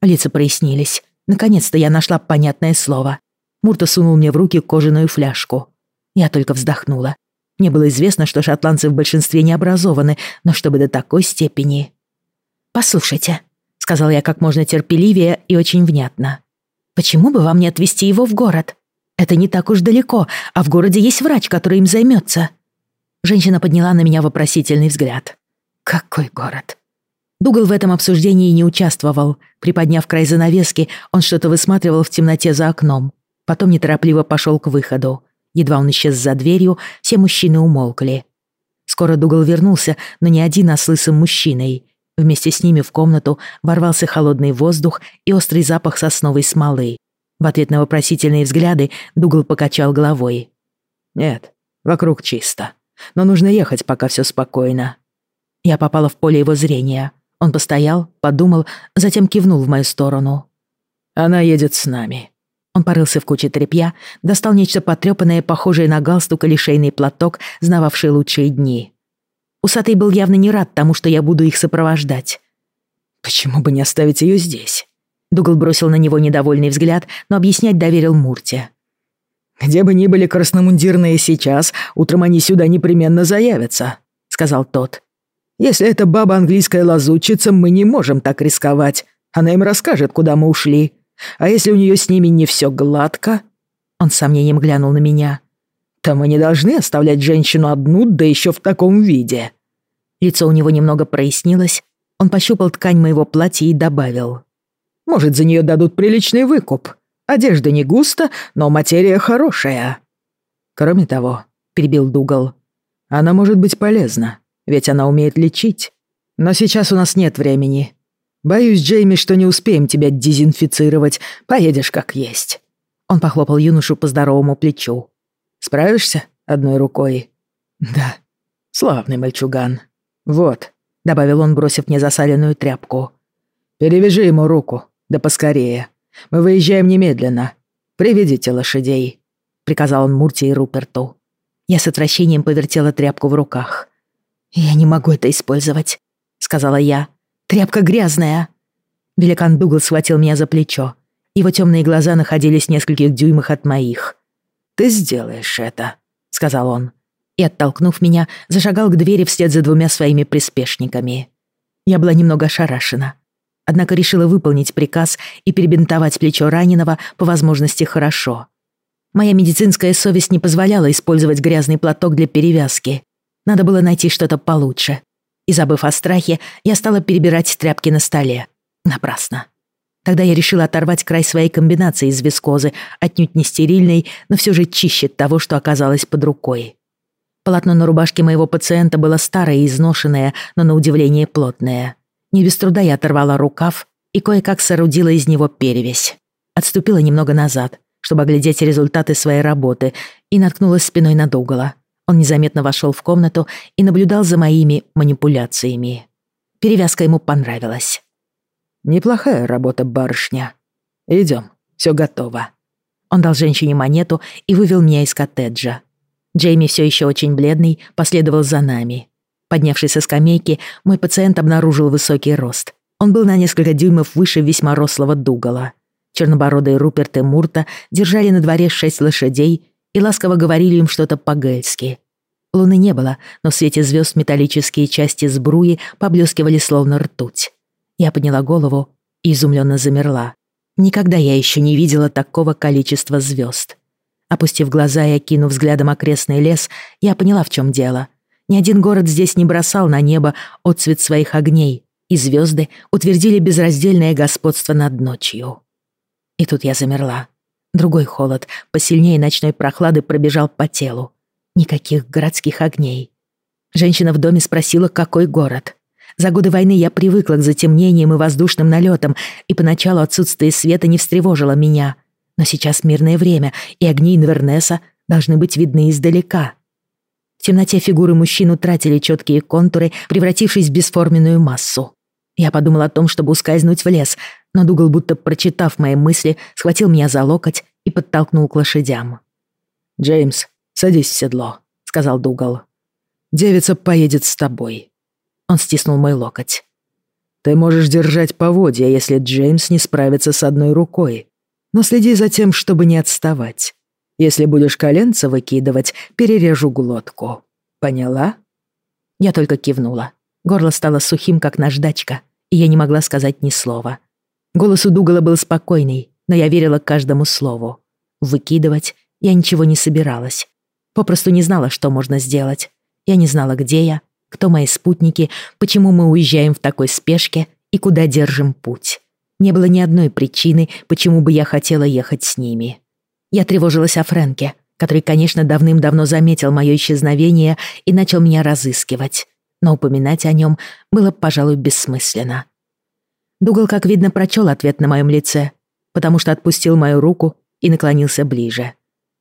Лица прояснились. Наконец-то я нашла понятное слово. Мурта сунул мне в руки кожаную фляжку. Я только вздохнула. Мне было известно, что шотландцы в большинстве не образованы, но чтобы до такой степени... «Послушайте», — сказал я как можно терпеливее и очень внятно. «Почему бы вам не отвезти его в город? Это не так уж далеко, а в городе есть врач, который им займется». Женщина подняла на меня вопросительный взгляд. «Какой город?» Дугал в этом обсуждении не участвовал. Приподняв край занавески, он что-то высматривал в темноте за окном. Потом неторопливо пошел к выходу. Едва он исчез за дверью, все мужчины умолкли. Скоро Дугал вернулся, но не один, а с лысым мужчиной. Вместе с ними в комнату ворвался холодный воздух и острый запах сосновой смолы. В ответ на вопросительные взгляды Дугал покачал головой. «Нет, вокруг чисто. Но нужно ехать, пока все спокойно». Я попала в поле его зрения. Он постоял, подумал, затем кивнул в мою сторону. «Она едет с нами». Он порылся в куче тряпья, достал нечто потрёпанное, похожее на галстук или шейный платок, знававший лучшие дни. Усатый был явно не рад тому, что я буду их сопровождать. «Почему бы не оставить её здесь?» Дугал бросил на него недовольный взгляд, но объяснять доверил Мурте. «Где бы ни были красномундирные сейчас, утром они сюда непременно заявятся», — сказал тот. «Если это баба английская лазутчица, мы не можем так рисковать. Она им расскажет, куда мы ушли. А если у нее с ними не все гладко?» Он с сомнением глянул на меня. «То мы не должны оставлять женщину одну, да еще в таком виде». Лицо у него немного прояснилось. Он пощупал ткань моего платья и добавил. «Может, за нее дадут приличный выкуп. Одежда не густо, но материя хорошая». «Кроме того», — перебил Дугал, — «она может быть полезна, ведь она умеет лечить. Но сейчас у нас нет времени. Боюсь, Джейми, что не успеем тебя дезинфицировать. Поедешь как есть». Он похлопал юношу по здоровому плечу. «Справишься одной рукой?» «Да». «Славный мальчуган. Вот», — добавил он, бросив мне засаленную тряпку. «Перевяжи ему руку, да поскорее. Мы выезжаем немедленно. Приведите лошадей», — приказал он Мурти и Руперту. Я с отвращением повертела тряпку в руках. «Я не могу это использовать», — сказала я. Тряпка грязная!» Великан Дугал схватил меня за плечо. Его темные глаза находились в нескольких дюймах от моих. «Ты сделаешь это», — сказал он. И, оттолкнув меня, зашагал к двери вслед за двумя своими приспешниками. Я была немного ошарашена. Однако решила выполнить приказ и перебинтовать плечо раненого по возможности хорошо. Моя медицинская совесть не позволяла использовать грязный платок для перевязки. Надо было найти что-то получше и, забыв о страхе, я стала перебирать тряпки на столе. Напрасно. Тогда я решила оторвать край своей комбинации из вискозы, отнюдь не стерильной, но все же чище того, что оказалось под рукой. Полотно на рубашке моего пациента было старое и изношенное, но на удивление плотное. Не без труда я оторвала рукав и кое-как соорудила из него перевязь. Отступила немного назад, чтобы оглядеть результаты своей работы, и наткнулась спиной на Дугала. Он незаметно вошел в комнату и наблюдал за моими манипуляциями. Перевязка ему понравилась. «Неплохая работа, барышня. Идем, все готово». Он дал женщине монету и вывел меня из коттеджа. Джейми, все еще очень бледный, последовал за нами. Поднявшись со скамейки, мой пациент обнаружил высокий рост. Он был на несколько дюймов выше весьма рослого Дугала. Чернобородые Руперт и Мурта держали на дворе шесть лошадей и ласково говорили им что-то по-гельски. Луны не было, но в свете звезд металлические части сбруи поблескивали словно ртуть. Я подняла голову и изумленно замерла. Никогда я еще не видела такого количества звезд. Опустив глаза и окинув взглядом окрестный лес, я поняла, в чем дело. Ни один город здесь не бросал на небо отцвет своих огней, и звезды утвердили безраздельное господство над ночью. И тут я замерла. Другой холод, посильнее ночной прохлады, пробежал по телу. Никаких городских огней. Женщина в доме спросила, какой город. За годы войны я привыкла к затемнениям и воздушным налетам, и поначалу отсутствие света не встревожило меня. Но сейчас мирное время, и огни Инвернеса должны быть видны издалека. В темноте фигуры мужчин утратили четкие контуры, превратившись в бесформенную массу. Я подумал о том, чтобы ускользнуть в лес, но Дугал, будто прочитав мои мысли, схватил меня за локоть и подтолкнул к лошадям. «Джеймс, садись в седло», — сказал Дугал. «Девица поедет с тобой». Он стиснул мой локоть. «Ты можешь держать поводья, если Джеймс не справится с одной рукой. Но следи за тем, чтобы не отставать. Если будешь коленца выкидывать, перережу глотку. Поняла?» Я только кивнула. Горло стало сухим, как наждачка, и я не могла сказать ни слова. Голос у Дугала был спокойный, но я верила каждому слову. Выкидывать я ничего не собиралась. Попросту не знала, что можно сделать. Я не знала, где я, кто мои спутники, почему мы уезжаем в такой спешке и куда держим путь. Не было ни одной причины, почему бы я хотела ехать с ними. Я тревожилась о Фрэнке, который, конечно, давным-давно заметил мое исчезновение и начал меня разыскивать. Но упоминать о нем было, пожалуй, бессмысленно. Дугал, как видно, прочел ответ на моем лице, потому что отпустил мою руку и наклонился ближе.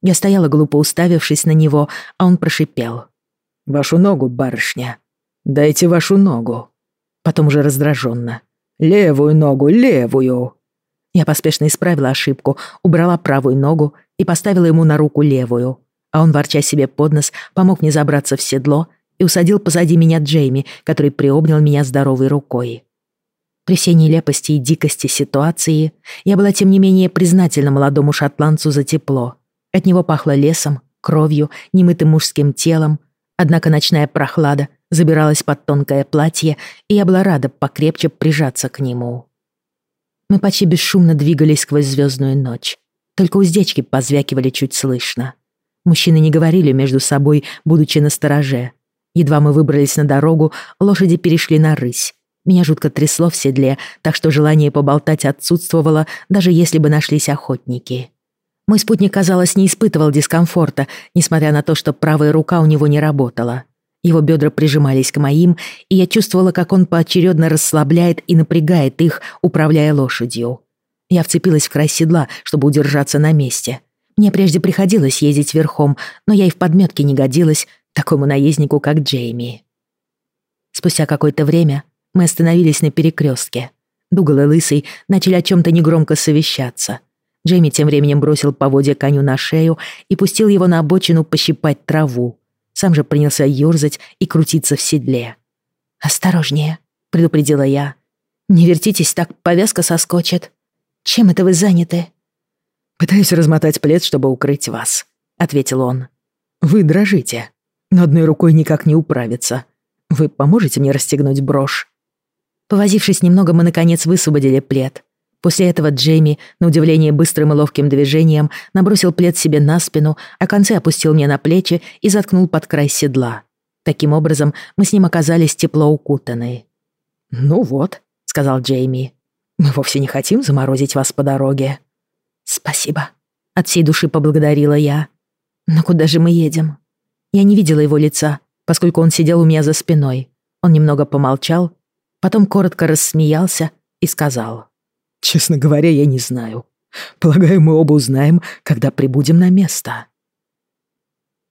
Я стояла глупо уставившись на него, а он прошипел. «Вашу ногу, барышня. Дайте вашу ногу». Потом уже раздраженно. «Левую ногу, левую!» Я поспешно исправила ошибку, убрала правую ногу и поставила ему на руку левую, а он, ворча себе под нос, помог мне забраться в седло и усадил позади меня Джейми, который приобнял меня здоровой рукой. При всей нелепости и дикости ситуации я была тем не менее признательна молодому шотландцу за тепло. От него пахло лесом, кровью, немытым мужским телом, однако ночная прохлада забиралась под тонкое платье, и я была рада покрепче прижаться к нему. Мы почти бесшумно двигались сквозь звездную ночь. Только уздечки позвякивали чуть слышно. Мужчины не говорили между собой, будучи на стороже. Едва мы выбрались на дорогу, лошади перешли на рысь. Меня жутко трясло в седле, так что желание поболтать отсутствовало, даже если бы нашлись охотники. Мой спутник, казалось, не испытывал дискомфорта, несмотря на то, что правая рука у него не работала. Его бедра прижимались к моим, и я чувствовала, как он поочередно расслабляет и напрягает их, управляя лошадью. Я вцепилась в край седла, чтобы удержаться на месте. Мне прежде приходилось ездить верхом, но я и в подметке не годилась такому наезднику, как Джейми. Спустя какое-то время мы остановились на перекрестке. Дугал и Лысый начали о чем-то негромко совещаться. Джейми тем временем бросил поводья коню на шею и пустил его на обочину пощипать траву, сам же принялся ёрзать и крутиться в седле. «Осторожнее», — предупредила я. «Не вертитесь так, повязка соскочит. Чем это вы заняты?» «Пытаюсь размотать плед, чтобы укрыть вас», — ответил он. «Вы дрожите, но одной рукой никак не управиться. Вы поможете мне расстегнуть брошь?» Повозившись немного, мы, наконец, высвободили плед. После этого Джейми, на удивление быстрым и ловким движением, набросил плед себе на спину, а концы опустил мне на плечи и заткнул под край седла. Таким образом, мы с ним оказались тепло укутаны. «Ну вот», — сказал Джейми, — «мы вовсе не хотим заморозить вас по дороге». «Спасибо», — от всей души поблагодарила я. «Но куда же мы едем?» Я не видела его лица, поскольку он сидел у меня за спиной. Он немного помолчал, потом коротко рассмеялся и сказал. Честно говоря, я не знаю. Полагаю, мы оба узнаем, когда прибудем на место.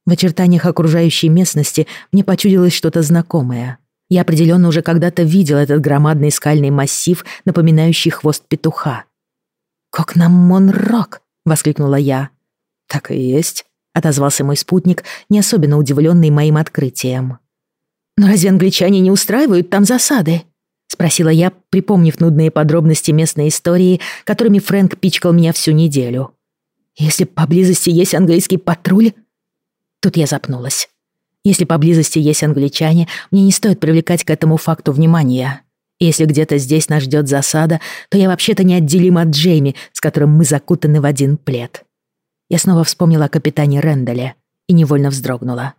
В очертаниях окружающей местности мне почудилось что-то знакомое. Я определенно уже когда-то видел этот громадный скальный массив, напоминающий хвост петуха. «Как нам Монрок!» — воскликнула я. «Так и есть», — отозвался мой спутник, не особенно удивленный моим открытием. «Но разве англичане не устраивают там засады?» — спросила я, припомнив нудные подробности местной истории, которыми Фрэнк пичкал меня всю неделю. «Если поблизости есть английский патруль...» Тут я запнулась. Если поблизости есть англичане, мне не стоит привлекать к этому факту внимания. Если где-то здесь нас ждет засада, то я вообще-то неотделима от Джейми, с которым мы закутаны в один плед. Я снова вспомнила о капитане Рэндале и невольно вздрогнула.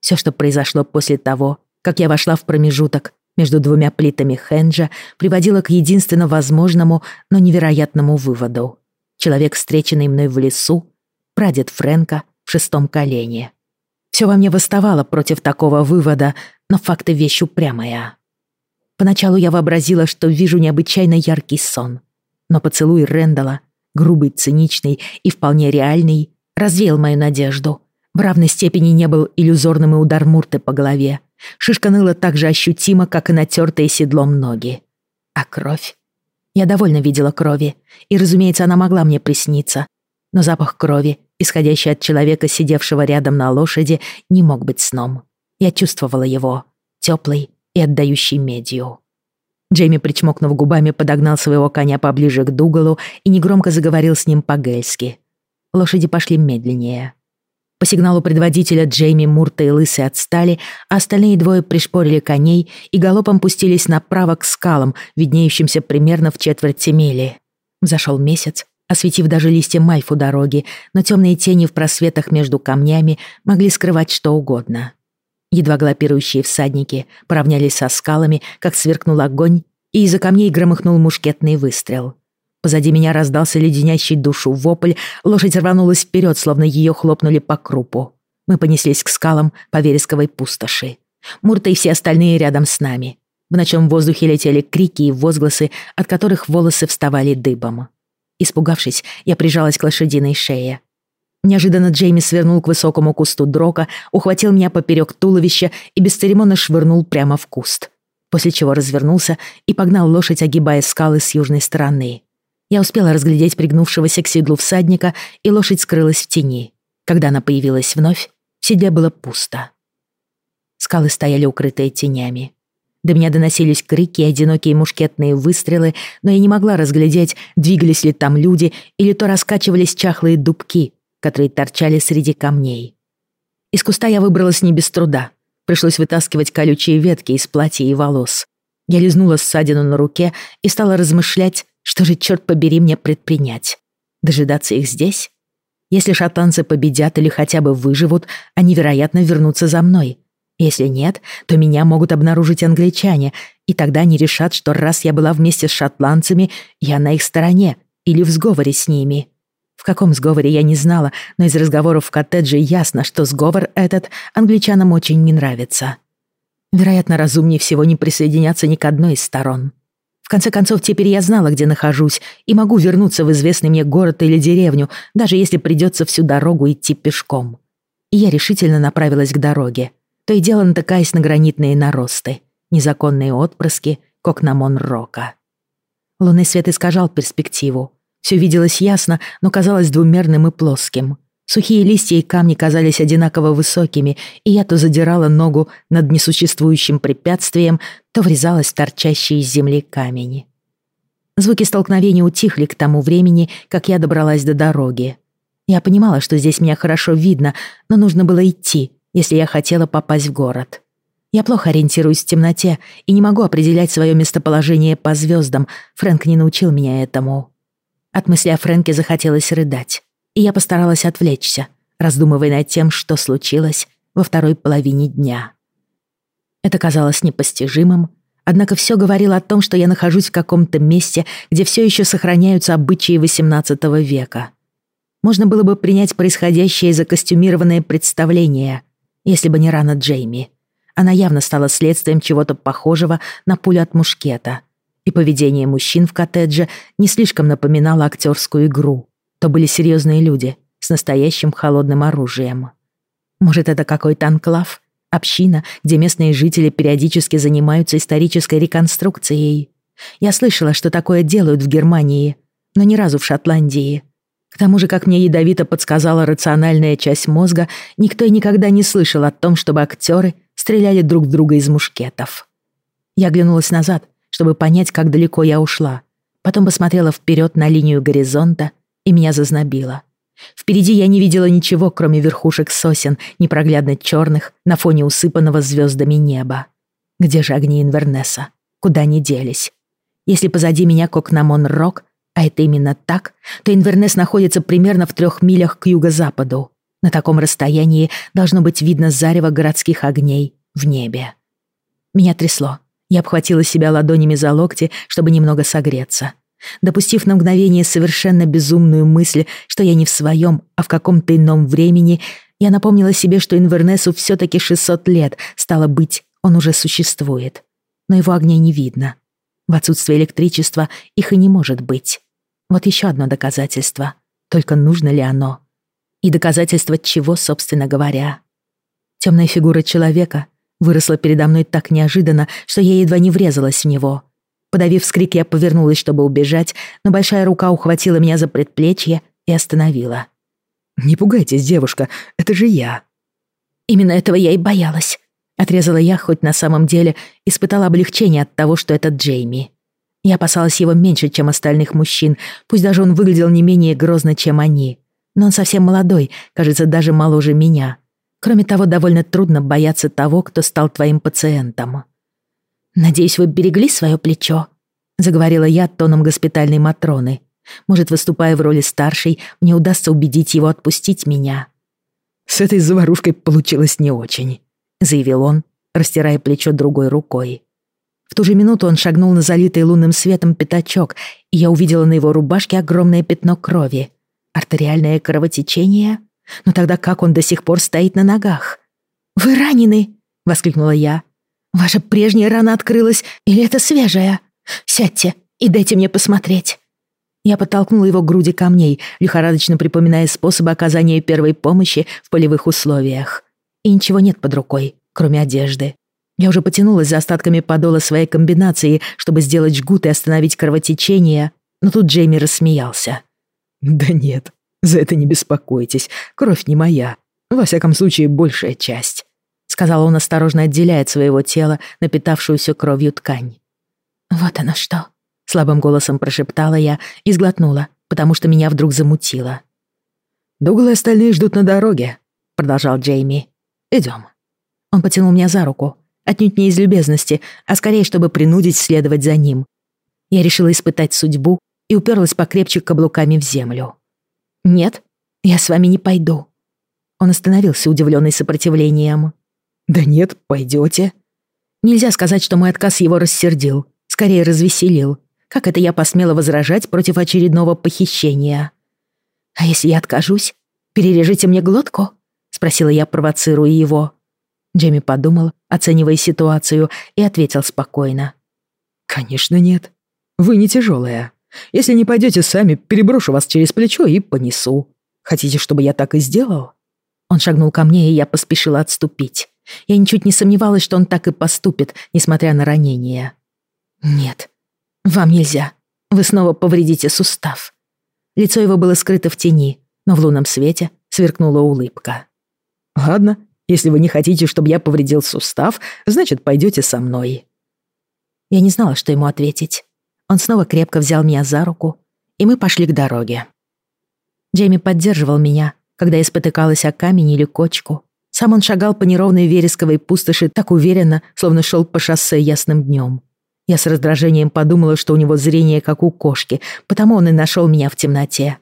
Все, что произошло после того, как я вошла в промежуток между двумя плитами Хенджа приводило к единственно возможному, но невероятному выводу. Человек, встреченный мной в лесу, прадед Фрэнка в шестом колене. Все во мне восставало против такого вывода, но факты вещь упрямая. Поначалу я вообразила, что вижу необычайно яркий сон. Но поцелуй Рэндала, грубый, циничный и вполне реальный, развеял мою надежду. В равной степени не был иллюзорным и удар Мурты по голове. Шишка ныла так же ощутимо, как и натертые седлом ноги. А кровь? Я довольно видела крови, и, разумеется, она могла мне присниться. Но запах крови, исходящий от человека, сидевшего рядом на лошади, не мог быть сном. Я чувствовала его, теплый и отдающий медью. Джейми, причмокнув губами, подогнал своего коня поближе к Дугалу и негромко заговорил с ним по-гельски. Лошади пошли медленнее. По сигналу предводителя Джейми, Мурта и Лысый отстали, а остальные двое пришпорили коней и галопом пустились направо к скалам, виднеющимся примерно в четверти мили. Взошел месяц, осветив даже листья мальфу дороги, но темные тени в просветах между камнями могли скрывать что угодно. Едва галопирующие всадники поравнялись со скалами, как сверкнул огонь, и из-за камней громыхнул мушкетный выстрел. Позади меня раздался леденящий душу вопль, лошадь рванулась вперед, словно ее хлопнули по крупу. Мы понеслись к скалам по вересковой пустоши. Мурта и все остальные рядом с нами. В ночном воздухе летели крики и возгласы, от которых волосы вставали дыбом. Испугавшись, я прижалась к лошадиной шее. Неожиданно Джейми свернул к высокому кусту дрока, ухватил меня поперек туловища и бесцеремонно швырнул прямо в куст. После чего развернулся и погнал лошадь, огибая скалы с южной стороны. Я успела разглядеть пригнувшегося к седлу всадника, и лошадь скрылась в тени. Когда она появилась вновь, в седле было пусто. Скалы стояли укрытые тенями. До меня доносились крики и одинокие мушкетные выстрелы, но я не могла разглядеть, двигались ли там люди или то раскачивались чахлые дубки, которые торчали среди камней. Из куста я выбралась не без труда. Пришлось вытаскивать колючие ветки из платья и волос. Я лизнула ссадину на руке и стала размышлять, что же, черт побери, мне предпринять. Дожидаться их здесь? Если шотландцы победят или хотя бы выживут, они, вероятно, вернутся за мной. Если нет, то меня могут обнаружить англичане, и тогда они решат, что раз я была вместе с шотландцами, я на их стороне или в сговоре с ними. В каком сговоре я не знала, но из разговоров в коттедже ясно, что сговор этот англичанам очень не нравится. Вероятно, разумнее всего не присоединяться ни к одной из сторон. В конце концов, теперь я знала, где нахожусь, и могу вернуться в известный мне город или деревню, даже если придется всю дорогу идти пешком. И я решительно направилась к дороге, то и дело натыкаясь на гранитные наросты, незаконные отпрыски Кокнамон-Рока. Лунный свет искажал перспективу, все виделось ясно, но казалось двумерным и плоским. Сухие листья и камни казались одинаково высокими, и я то задирала ногу над несуществующим препятствием, то врезалась в торчащий из земли камень. Звуки столкновения утихли к тому времени, как я добралась до дороги. Я понимала, что здесь меня хорошо видно, но нужно было идти, если я хотела попасть в город. Я плохо ориентируюсь в темноте и не могу определять свое местоположение по звездам. Фрэнк не научил меня этому. От мысли о Фрэнке захотелось рыдать, и я постаралась отвлечься, раздумывая над тем, что случилось во второй половине дня. Это казалось непостижимым, однако все говорило о том, что я нахожусь в каком-то месте, где все еще сохраняются обычаи XVIII века. Можно было бы принять происходящее за костюмированное представление, если бы не рана Джейми. Она явно стала следствием чего-то похожего на пулю от мушкета — и поведение мужчин в коттедже не слишком напоминало актерскую игру. То были серьезные люди с настоящим холодным оружием. Может, это какой-то анклав, община, где местные жители периодически занимаются исторической реконструкцией. Я слышала, что такое делают в Германии, но ни разу в Шотландии. К тому же, как мне ядовито подсказала рациональная часть мозга, никто и никогда не слышал о том, чтобы актеры стреляли друг в друга из мушкетов. Я оглянулась назад чтобы понять, как далеко я ушла. Потом посмотрела вперед на линию горизонта, и меня зазнобило. Впереди я не видела ничего, кроме верхушек сосен, непроглядно черных, на фоне усыпанного звездами неба. Где же огни Инвернеса? Куда они делись? Если позади меня Кокнамон-Рок, а это именно так, то Инвернес находится примерно в трех милях к юго-западу. На таком расстоянии должно быть видно зарево городских огней в небе. Меня трясло. Я обхватила себя ладонями за локти, чтобы немного согреться. Допустив на мгновение совершенно безумную мысль, что я не в своем, а в каком-то ином времени, я напомнила себе, что Инвернесу все-таки 600 лет, стало быть, он уже существует. Но его огней не видно. В отсутствие электричества их и не может быть. Вот еще одно доказательство. Только нужно ли оно? И доказательство чего, собственно говоря? Темная фигура человека выросла передо мной так неожиданно, что я едва не врезалась в него. Подавив вскрик, я повернулась, чтобы убежать, но большая рука ухватила меня за предплечье и остановила. «Не пугайтесь, девушка, это же я». «Именно этого я и боялась», — отрезала я, хоть на самом деле испытала облегчение от того, что это Джейми. Я опасалась его меньше, чем остальных мужчин, пусть даже он выглядел не менее грозно, чем они. Но он совсем молодой, кажется, даже моложе меня. Кроме того, довольно трудно бояться того, кто стал твоим пациентом. «Надеюсь, вы берегли свое плечо», — заговорила я тоном госпитальной Матроны. «Может, выступая в роли старшей, мне удастся убедить его отпустить меня». «С этой заварушкой получилось не очень», — заявил он, растирая плечо другой рукой. В ту же минуту он шагнул на залитый лунным светом пятачок, и я увидела на его рубашке огромное пятно крови. Артериальное кровотечение? Но тогда как он до сих пор стоит на ногах? «Вы ранены!» — воскликнула я. Ваша прежняя рана открылась или это свежая? Сядьте и дайте мне посмотреть». Я подтолкнула его к груди камней, лихорадочно припоминая способы оказания первой помощи в полевых условиях. И ничего нет под рукой, кроме одежды. Я уже потянулась за остатками подола своей комбинации, чтобы сделать жгут и остановить кровотечение, но тут Джейми рассмеялся. «Да нет, за это не беспокойтесь, кровь не моя. Во всяком случае, большая часть сказал он, осторожно отделяя от своего тела напитавшуюся кровью ткань. «Вот оно что!» — слабым голосом прошептала я и сглотнула, потому что меня вдруг замутило. «Дугл остальные ждут на дороге», — продолжал Джейми. Идем. Он потянул меня за руку, отнюдь не из любезности, а скорее, чтобы принудить следовать за ним. Я решила испытать судьбу и уперлась покрепче каблуками в землю. «Нет, я с вами не пойду». Он остановился, удивленный сопротивлением. «Да нет, пойдете». Нельзя сказать, что мой отказ его рассердил, скорее развеселил. Как это я посмела возражать против очередного похищения? «А если я откажусь? Перережите мне глотку?» — спросила я, провоцируя его. Джейми подумал, оценивая ситуацию, и ответил спокойно. «Конечно нет. Вы не тяжелая. Если не пойдете сами, переброшу вас через плечо и понесу. Хотите, чтобы я так и сделал?» Он шагнул ко мне, и я поспешила отступить. Я ничуть не сомневалась, что он так и поступит, несмотря на ранение. «Нет, вам нельзя. Вы снова повредите сустав». Лицо его было скрыто в тени, но в лунном свете сверкнула улыбка. «Ладно, если вы не хотите, чтобы я повредил сустав, значит, пойдете со мной». Я не знала, что ему ответить. Он снова крепко взял меня за руку, и мы пошли к дороге. Джейми поддерживал меня, когда я спотыкалась о камень или кочку, сам он шагал по неровной вересковой пустоши так уверенно, словно шел по шоссе ясным днем. Я с раздражением подумала, что у него зрение как у кошки, потому он и нашел меня в темноте.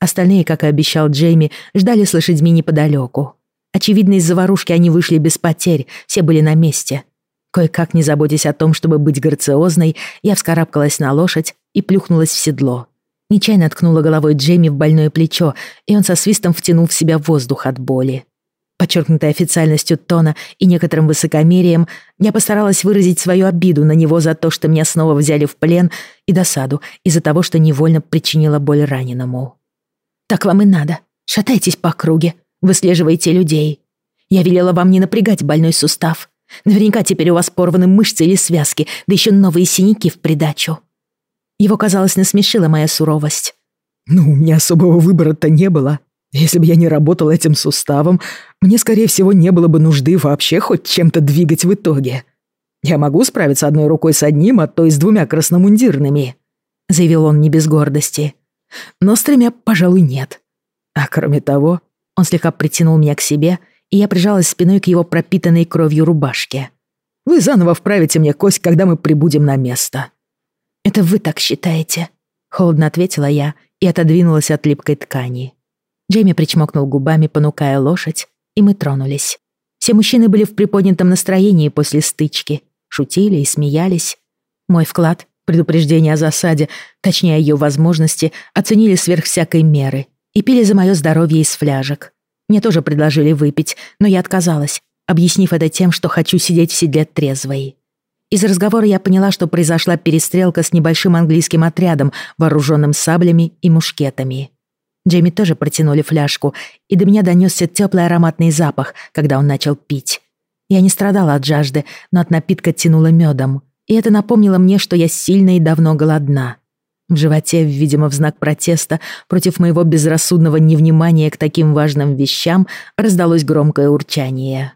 Остальные, как и обещал Джейми, ждали с лошадьми неподалеку. Очевидно, из заварушки они вышли без потерь, все были на месте. Кое-как, не заботясь о том, чтобы быть грациозной, я вскарабкалась на лошадь и плюхнулась в седло. Нечаянно ткнула головой Джейми в больное плечо, и он со свистом втянул в себя воздух от боли. Подчеркнутой официальностью тона и некоторым высокомерием, я постаралась выразить свою обиду на него за то, что меня снова взяли в плен, и досаду из-за того, что невольно причинила боль раненому. «Так вам и надо. Шатайтесь по округе, выслеживайте людей. Я велела вам не напрягать больной сустав. Наверняка теперь у вас порваны мышцы или связки, да еще новые синяки в придачу». Его, казалось, насмешила моя суровость. «Ну, у меня особого выбора-то не было», если бы я не работал этим суставом, мне, скорее всего, не было бы нужды вообще хоть чем-то двигать в итоге. Я могу справиться одной рукой с одним, а то и с двумя красномундирными», — заявил он не без гордости. «Но с тремя, пожалуй, нет. А кроме того, он слегка притянул меня к себе, и я прижалась спиной к его пропитанной кровью рубашке. «Вы заново вправите мне кость, когда мы прибудем на место». «Это вы так считаете?» — холодно ответила я и отодвинулась от липкой ткани. Джейми причмокнул губами, понукая лошадь, и мы тронулись. Все мужчины были в приподнятом настроении после стычки, шутили и смеялись. Мой вклад, предупреждение о засаде, точнее ее возможности, оценили сверх всякой меры и пили за мое здоровье из фляжек. Мне тоже предложили выпить, но я отказалась, объяснив это тем, что хочу сидеть в седле трезвой. Из разговора я поняла, что произошла перестрелка с небольшим английским отрядом, вооруженным саблями и мушкетами. Джейми тоже протянули фляжку, и до меня донесся теплый ароматный запах, когда он начал пить. Я не страдала от жажды, но от напитка тянуло медом, и это напомнило мне, что я сильно и давно голодна. В животе, видимо, в знак протеста против моего безрассудного невнимания к таким важным вещам, раздалось громкое урчание.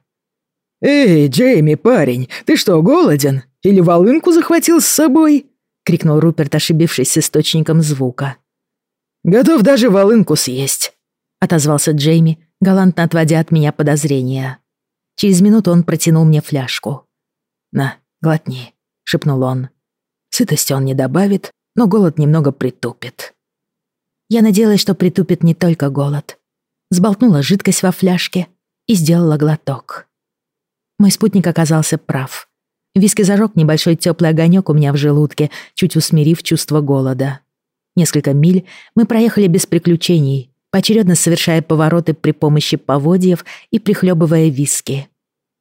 «Эй, Джейми, парень, ты что, голоден? Или волынку захватил с собой?» — крикнул Руперт, ошибившись с источником звука. «Готов даже волынку съесть», — отозвался Джейми, галантно отводя от меня подозрения. Через минуту он протянул мне фляжку. «На, глотни», — шепнул он. Сытости он не добавит, но голод немного притупит. Я надеялась, что притупит не только голод. Сболтнула жидкость во фляжке и сделала глоток. Мой спутник оказался прав. Виски зажег небольшой теплый огонек у меня в желудке, чуть усмирив чувство голода. Несколько миль мы проехали без приключений, поочередно совершая повороты при помощи поводьев и прихлебывая виски.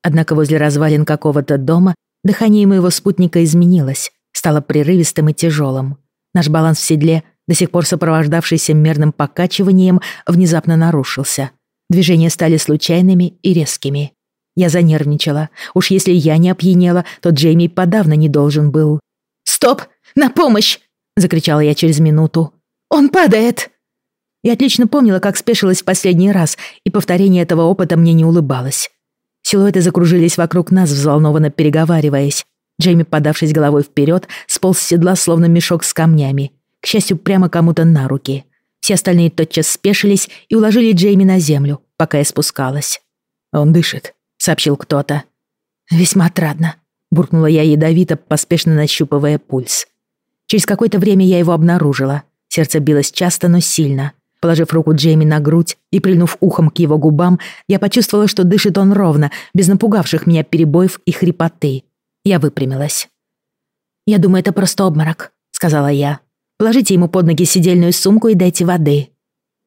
Однако возле развалин какого-то дома дыхание моего спутника изменилось, стало прерывистым и тяжелым. Наш баланс в седле, до сих пор сопровождавшийся мерным покачиванием, внезапно нарушился. Движения стали случайными и резкими. Я занервничала. Уж если я не опьянела, то Джейми подавно не должен был. «Стоп! На помощь!» — закричала я через минуту. «Он падает!» Я отлично помнила, как спешилась в последний раз, и повторение этого опыта мне не улыбалось. Силуэты закружились вокруг нас, взволнованно переговариваясь. Джейми, подавшись головой вперед, сполз с седла, словно мешок с камнями. К счастью, прямо кому-то на руки. Все остальные тотчас спешились и уложили Джейми на землю, пока я спускалась. «Он дышит», — сообщил кто-то. «Весьма отрадно», — буркнула я ядовито, поспешно нащупывая пульс. Через какое-то время я его обнаружила. Сердце билось часто, но сильно. Положив руку Джейми на грудь и прильнув ухом к его губам, я почувствовала, что дышит он ровно, без напугавших меня перебоев и хрипоты. Я выпрямилась. «Я думаю, это просто обморок», — сказала я. «Положите ему под ноги сидельную сумку и дайте воды».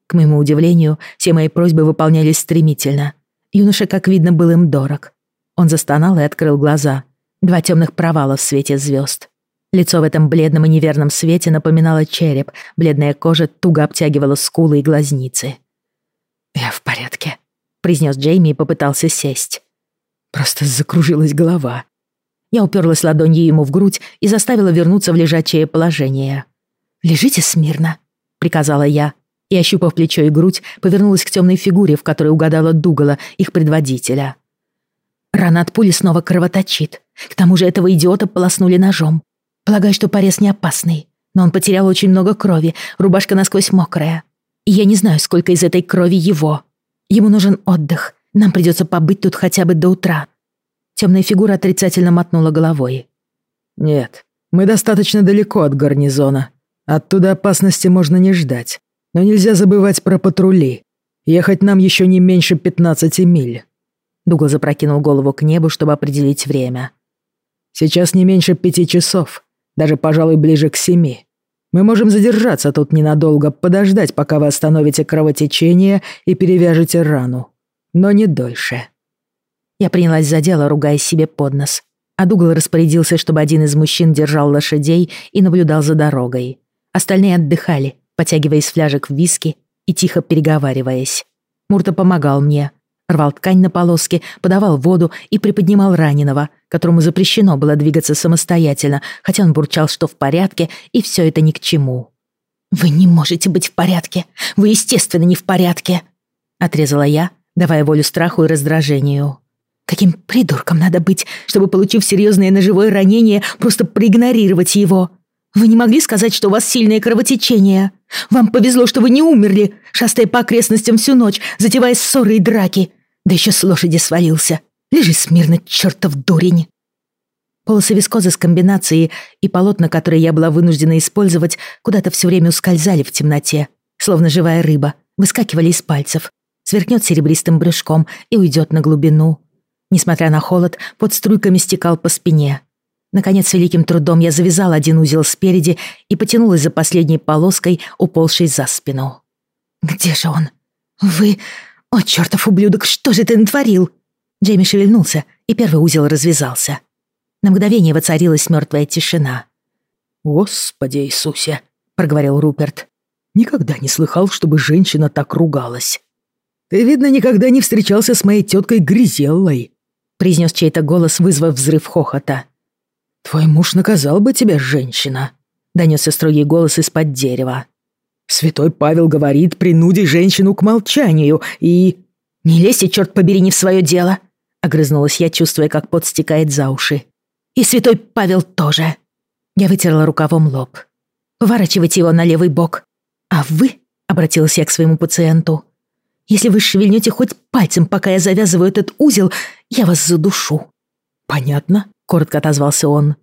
К моему удивлению, все мои просьбы выполнялись стремительно. Юноша, как видно, был им дорог. Он застонал и открыл глаза. Два темных провала в свете звезд. Лицо в этом бледном и неверном свете напоминало череп, бледная кожа туго обтягивала скулы и глазницы. «Я в порядке», — произнес Джейми и попытался сесть. «Просто закружилась голова». Я уперлась ладонью ему в грудь и заставила вернуться в лежачее положение. «Лежите смирно», — приказала я, и, ощупав плечо и грудь, повернулась к темной фигуре, в которой угадала Дугала, их предводителя. Рана от пули снова кровоточит. К тому же этого идиота полоснули ножом. Полагаю, что порез не опасный, но он потерял очень много крови, рубашка насквозь мокрая. И я не знаю, сколько из этой крови его. Ему нужен отдых. Нам придется побыть тут хотя бы до утра. Темная фигура отрицательно мотнула головой. «Нет, мы достаточно далеко от гарнизона. Оттуда опасности можно не ждать. Но нельзя забывать про патрули. Ехать нам еще не меньше 15 миль». Дугла запрокинул голову к небу, чтобы определить время. «Сейчас не меньше пяти часов, даже, пожалуй, ближе к семи. Мы можем задержаться тут ненадолго, подождать, пока вы остановите кровотечение и перевяжете рану. Но не дольше». Я принялась за дело, ругая себе под нос. А Дугл распорядился, чтобы один из мужчин держал лошадей и наблюдал за дорогой. Остальные отдыхали, потягивая фляжек виски и тихо переговариваясь. Мурта помогал мне. Рвал ткань на полоски, подавал воду и приподнимал раненого, которому запрещено было двигаться самостоятельно, хотя он бурчал, что в порядке, и все это ни к чему. «Вы не можете быть в порядке! Вы, естественно, не в порядке!» Отрезала я, давая волю страху и раздражению. Каким придурком надо быть, чтобы, получив серьезное ножевое ранение, просто проигнорировать его? Вы не могли сказать, что у вас сильное кровотечение? Вам повезло, что вы не умерли, шастая по окрестностям всю ночь, затевая ссоры и драки. Да еще с лошади свалился. Лежи смирно, чертов дурень. Полосы вискозы с комбинацией и полотна, которые я была вынуждена использовать, куда-то все время ускользали в темноте, словно живая рыба, выскакивали из пальцев, сверкнет серебристым брюшком и уйдет на глубину. Несмотря на холод, под струйками стекал по спине. Наконец, с великим трудом я завязала один узел спереди и потянулась за последней полоской, уползшей за спину. «Где же он? Вы... О, чертов ублюдок, что же ты натворил?» Джейми шевельнулся, и первый узел развязался. На мгновение воцарилась мертвая тишина. «Господи Иисусе!» — проговорил Руперт. «Никогда не слыхал, чтобы женщина так ругалась. Ты, видно, никогда не встречался с моей теткой Гризеллой», — произнес чей-то голос, вызвав взрыв хохота. «Твой муж наказал бы тебя, женщина», — донесся строгий голос из-под дерева. «Святой Павел говорит, принуди женщину к молчанию и...» «Не лезьте, черт побери, не в свое дело!» — огрызнулась я, чувствуя, как пот стекает за уши. «И святой Павел тоже!» Я вытерла рукавом лоб. «Поворачивайте его на левый бок. А вы...» — обратилась я к своему пациенту. «Если вы шевельнете хоть пальцем, пока я завязываю этот узел, я вас задушу». «Понятно», — коротко отозвался он.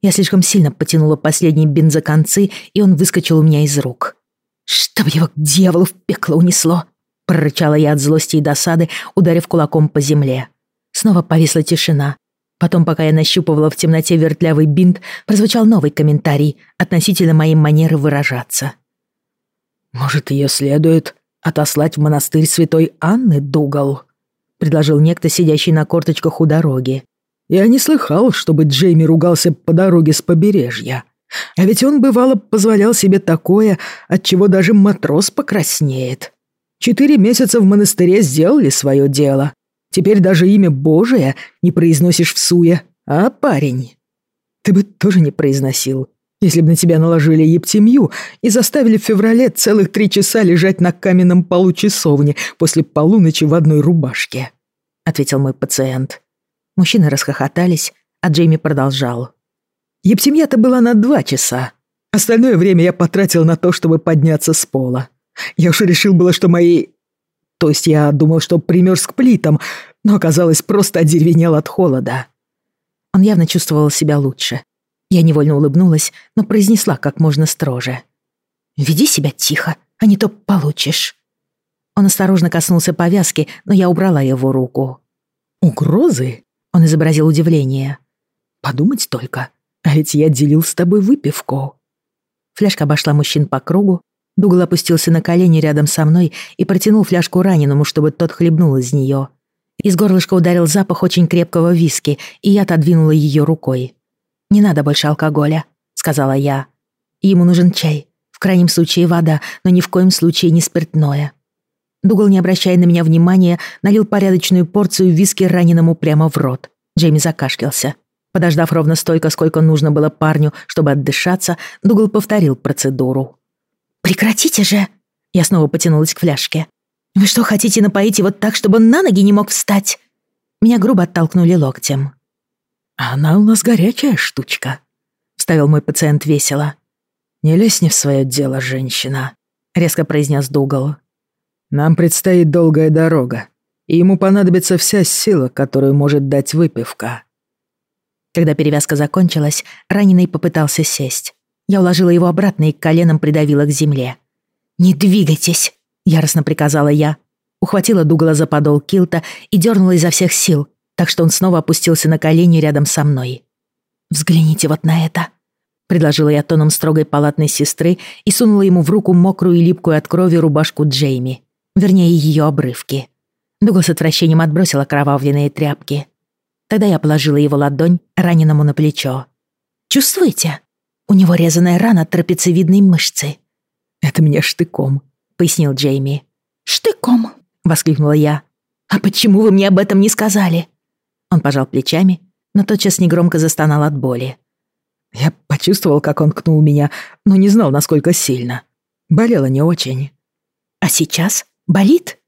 Я слишком сильно потянула последние бензоконцы, и он выскочил у меня из рук. «Чтоб его к дьяволу в пекло унесло!» Прорычала я от злости и досады, ударив кулаком по земле. Снова повисла тишина. Потом, пока я нащупывала в темноте вертлявый бинт, прозвучал новый комментарий относительно моей манеры выражаться. «Может, ее следует отослать в монастырь святой Анны, Дугал?» — предложил некто, сидящий на корточках у дороги. «Я не слыхал, чтобы Джейми ругался по дороге с побережья. А ведь он, бывало, позволял себе такое, от чего даже матрос покраснеет». Четыре месяца в монастыре сделали свое дело. Теперь даже имя Божие не произносишь в суе, а парень? Ты бы тоже не произносил, если бы на тебя наложили ептемью и заставили в феврале целых три часа лежать на каменном полу часовни после полуночи в одной рубашке», — ответил мой пациент. Мужчины расхохотались, а Джейми продолжал. «Ептемья-то была на два часа. Остальное время я потратил на то, чтобы подняться с пола. Я уж решил было, что мои... То есть я думал, что примерз к плитам, но оказалось, просто одеревенел от холода. Он явно чувствовал себя лучше. Я невольно улыбнулась, но произнесла как можно строже. «Веди себя тихо, а не то получишь». Он осторожно коснулся повязки, но я убрала его руку. «Угрозы?» — он изобразил удивление. «Подумать только, а ведь я делил с тобой выпивку». Фляжка обошла мужчин по кругу, Дугл опустился на колени рядом со мной и протянул фляжку раненому, чтобы тот хлебнул из нее. Из горлышка ударил запах очень крепкого виски, и я отодвинула ее рукой. «Не надо больше алкоголя», — сказала я. «Ему нужен чай, в крайнем случае вода, но ни в коем случае не спиртное». Дугл, не обращая на меня внимания, налил порядочную порцию виски раненому прямо в рот. Джейми закашлялся. Подождав ровно столько, сколько нужно было парню, чтобы отдышаться, Дугл повторил процедуру. «Прекратите же!» Я снова потянулась к фляжке. «Вы что, хотите напоить его так, чтобы он на ноги не мог встать?» Меня грубо оттолкнули локтем. «Она у нас горячая штучка», — вставил мой пациент весело. «Не лезь не в свое дело, женщина», — резко произнес Дугал. «Нам предстоит долгая дорога, и ему понадобится вся сила, которую может дать выпивка». Когда перевязка закончилась, раненый попытался сесть. Я уложила его обратно и коленом придавила к земле. «Не двигайтесь!» — яростно приказала я. Ухватила Дугала за подол килта и дернула изо всех сил, так что он снова опустился на колени рядом со мной. «Взгляните вот на это!» — предложила я тоном строгой палатной сестры и сунула ему в руку мокрую и липкую от крови рубашку Джейми, вернее, ее обрывки. Дугал с отвращением отбросил окровавленные тряпки. Тогда я положила его ладонь раненому на плечо. «Чувствуете?» У него резаная рана трапециевидной мышцы». «Это мне штыком», — пояснил Джейми. «Штыком», — воскликнула я. «А почему вы мне об этом не сказали?» Он пожал плечами, но тотчас негромко застонал от боли. Я почувствовал, как он кнул меня, но не знал, насколько сильно. Болело не очень. «А сейчас? Болит?»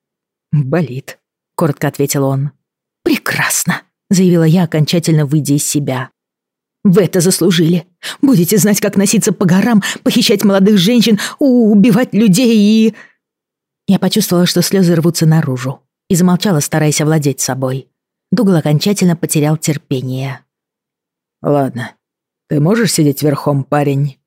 «Болит», — коротко ответил он. «Прекрасно», — заявила я, окончательно выйдя из себя. Вы это заслужили. Будете знать, как носиться по горам, похищать молодых женщин, убивать людей и...» Я почувствовала, что слезы рвутся наружу, и замолчала, стараясь овладеть собой. Дугл окончательно потерял терпение. «Ладно. Ты можешь сидеть верхом, парень?»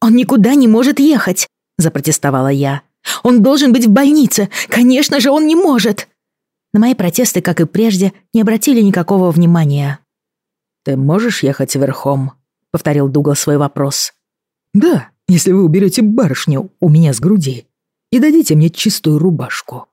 «Он никуда не может ехать!» — запротестовала я. «Он должен быть в больнице! Конечно же, он не может!» На мои протесты, как и прежде, не обратили никакого внимания. «Ты можешь ехать верхом?» — повторил Дугал свой вопрос. «Да, если вы уберете барышню у меня с груди и дадите мне чистую рубашку».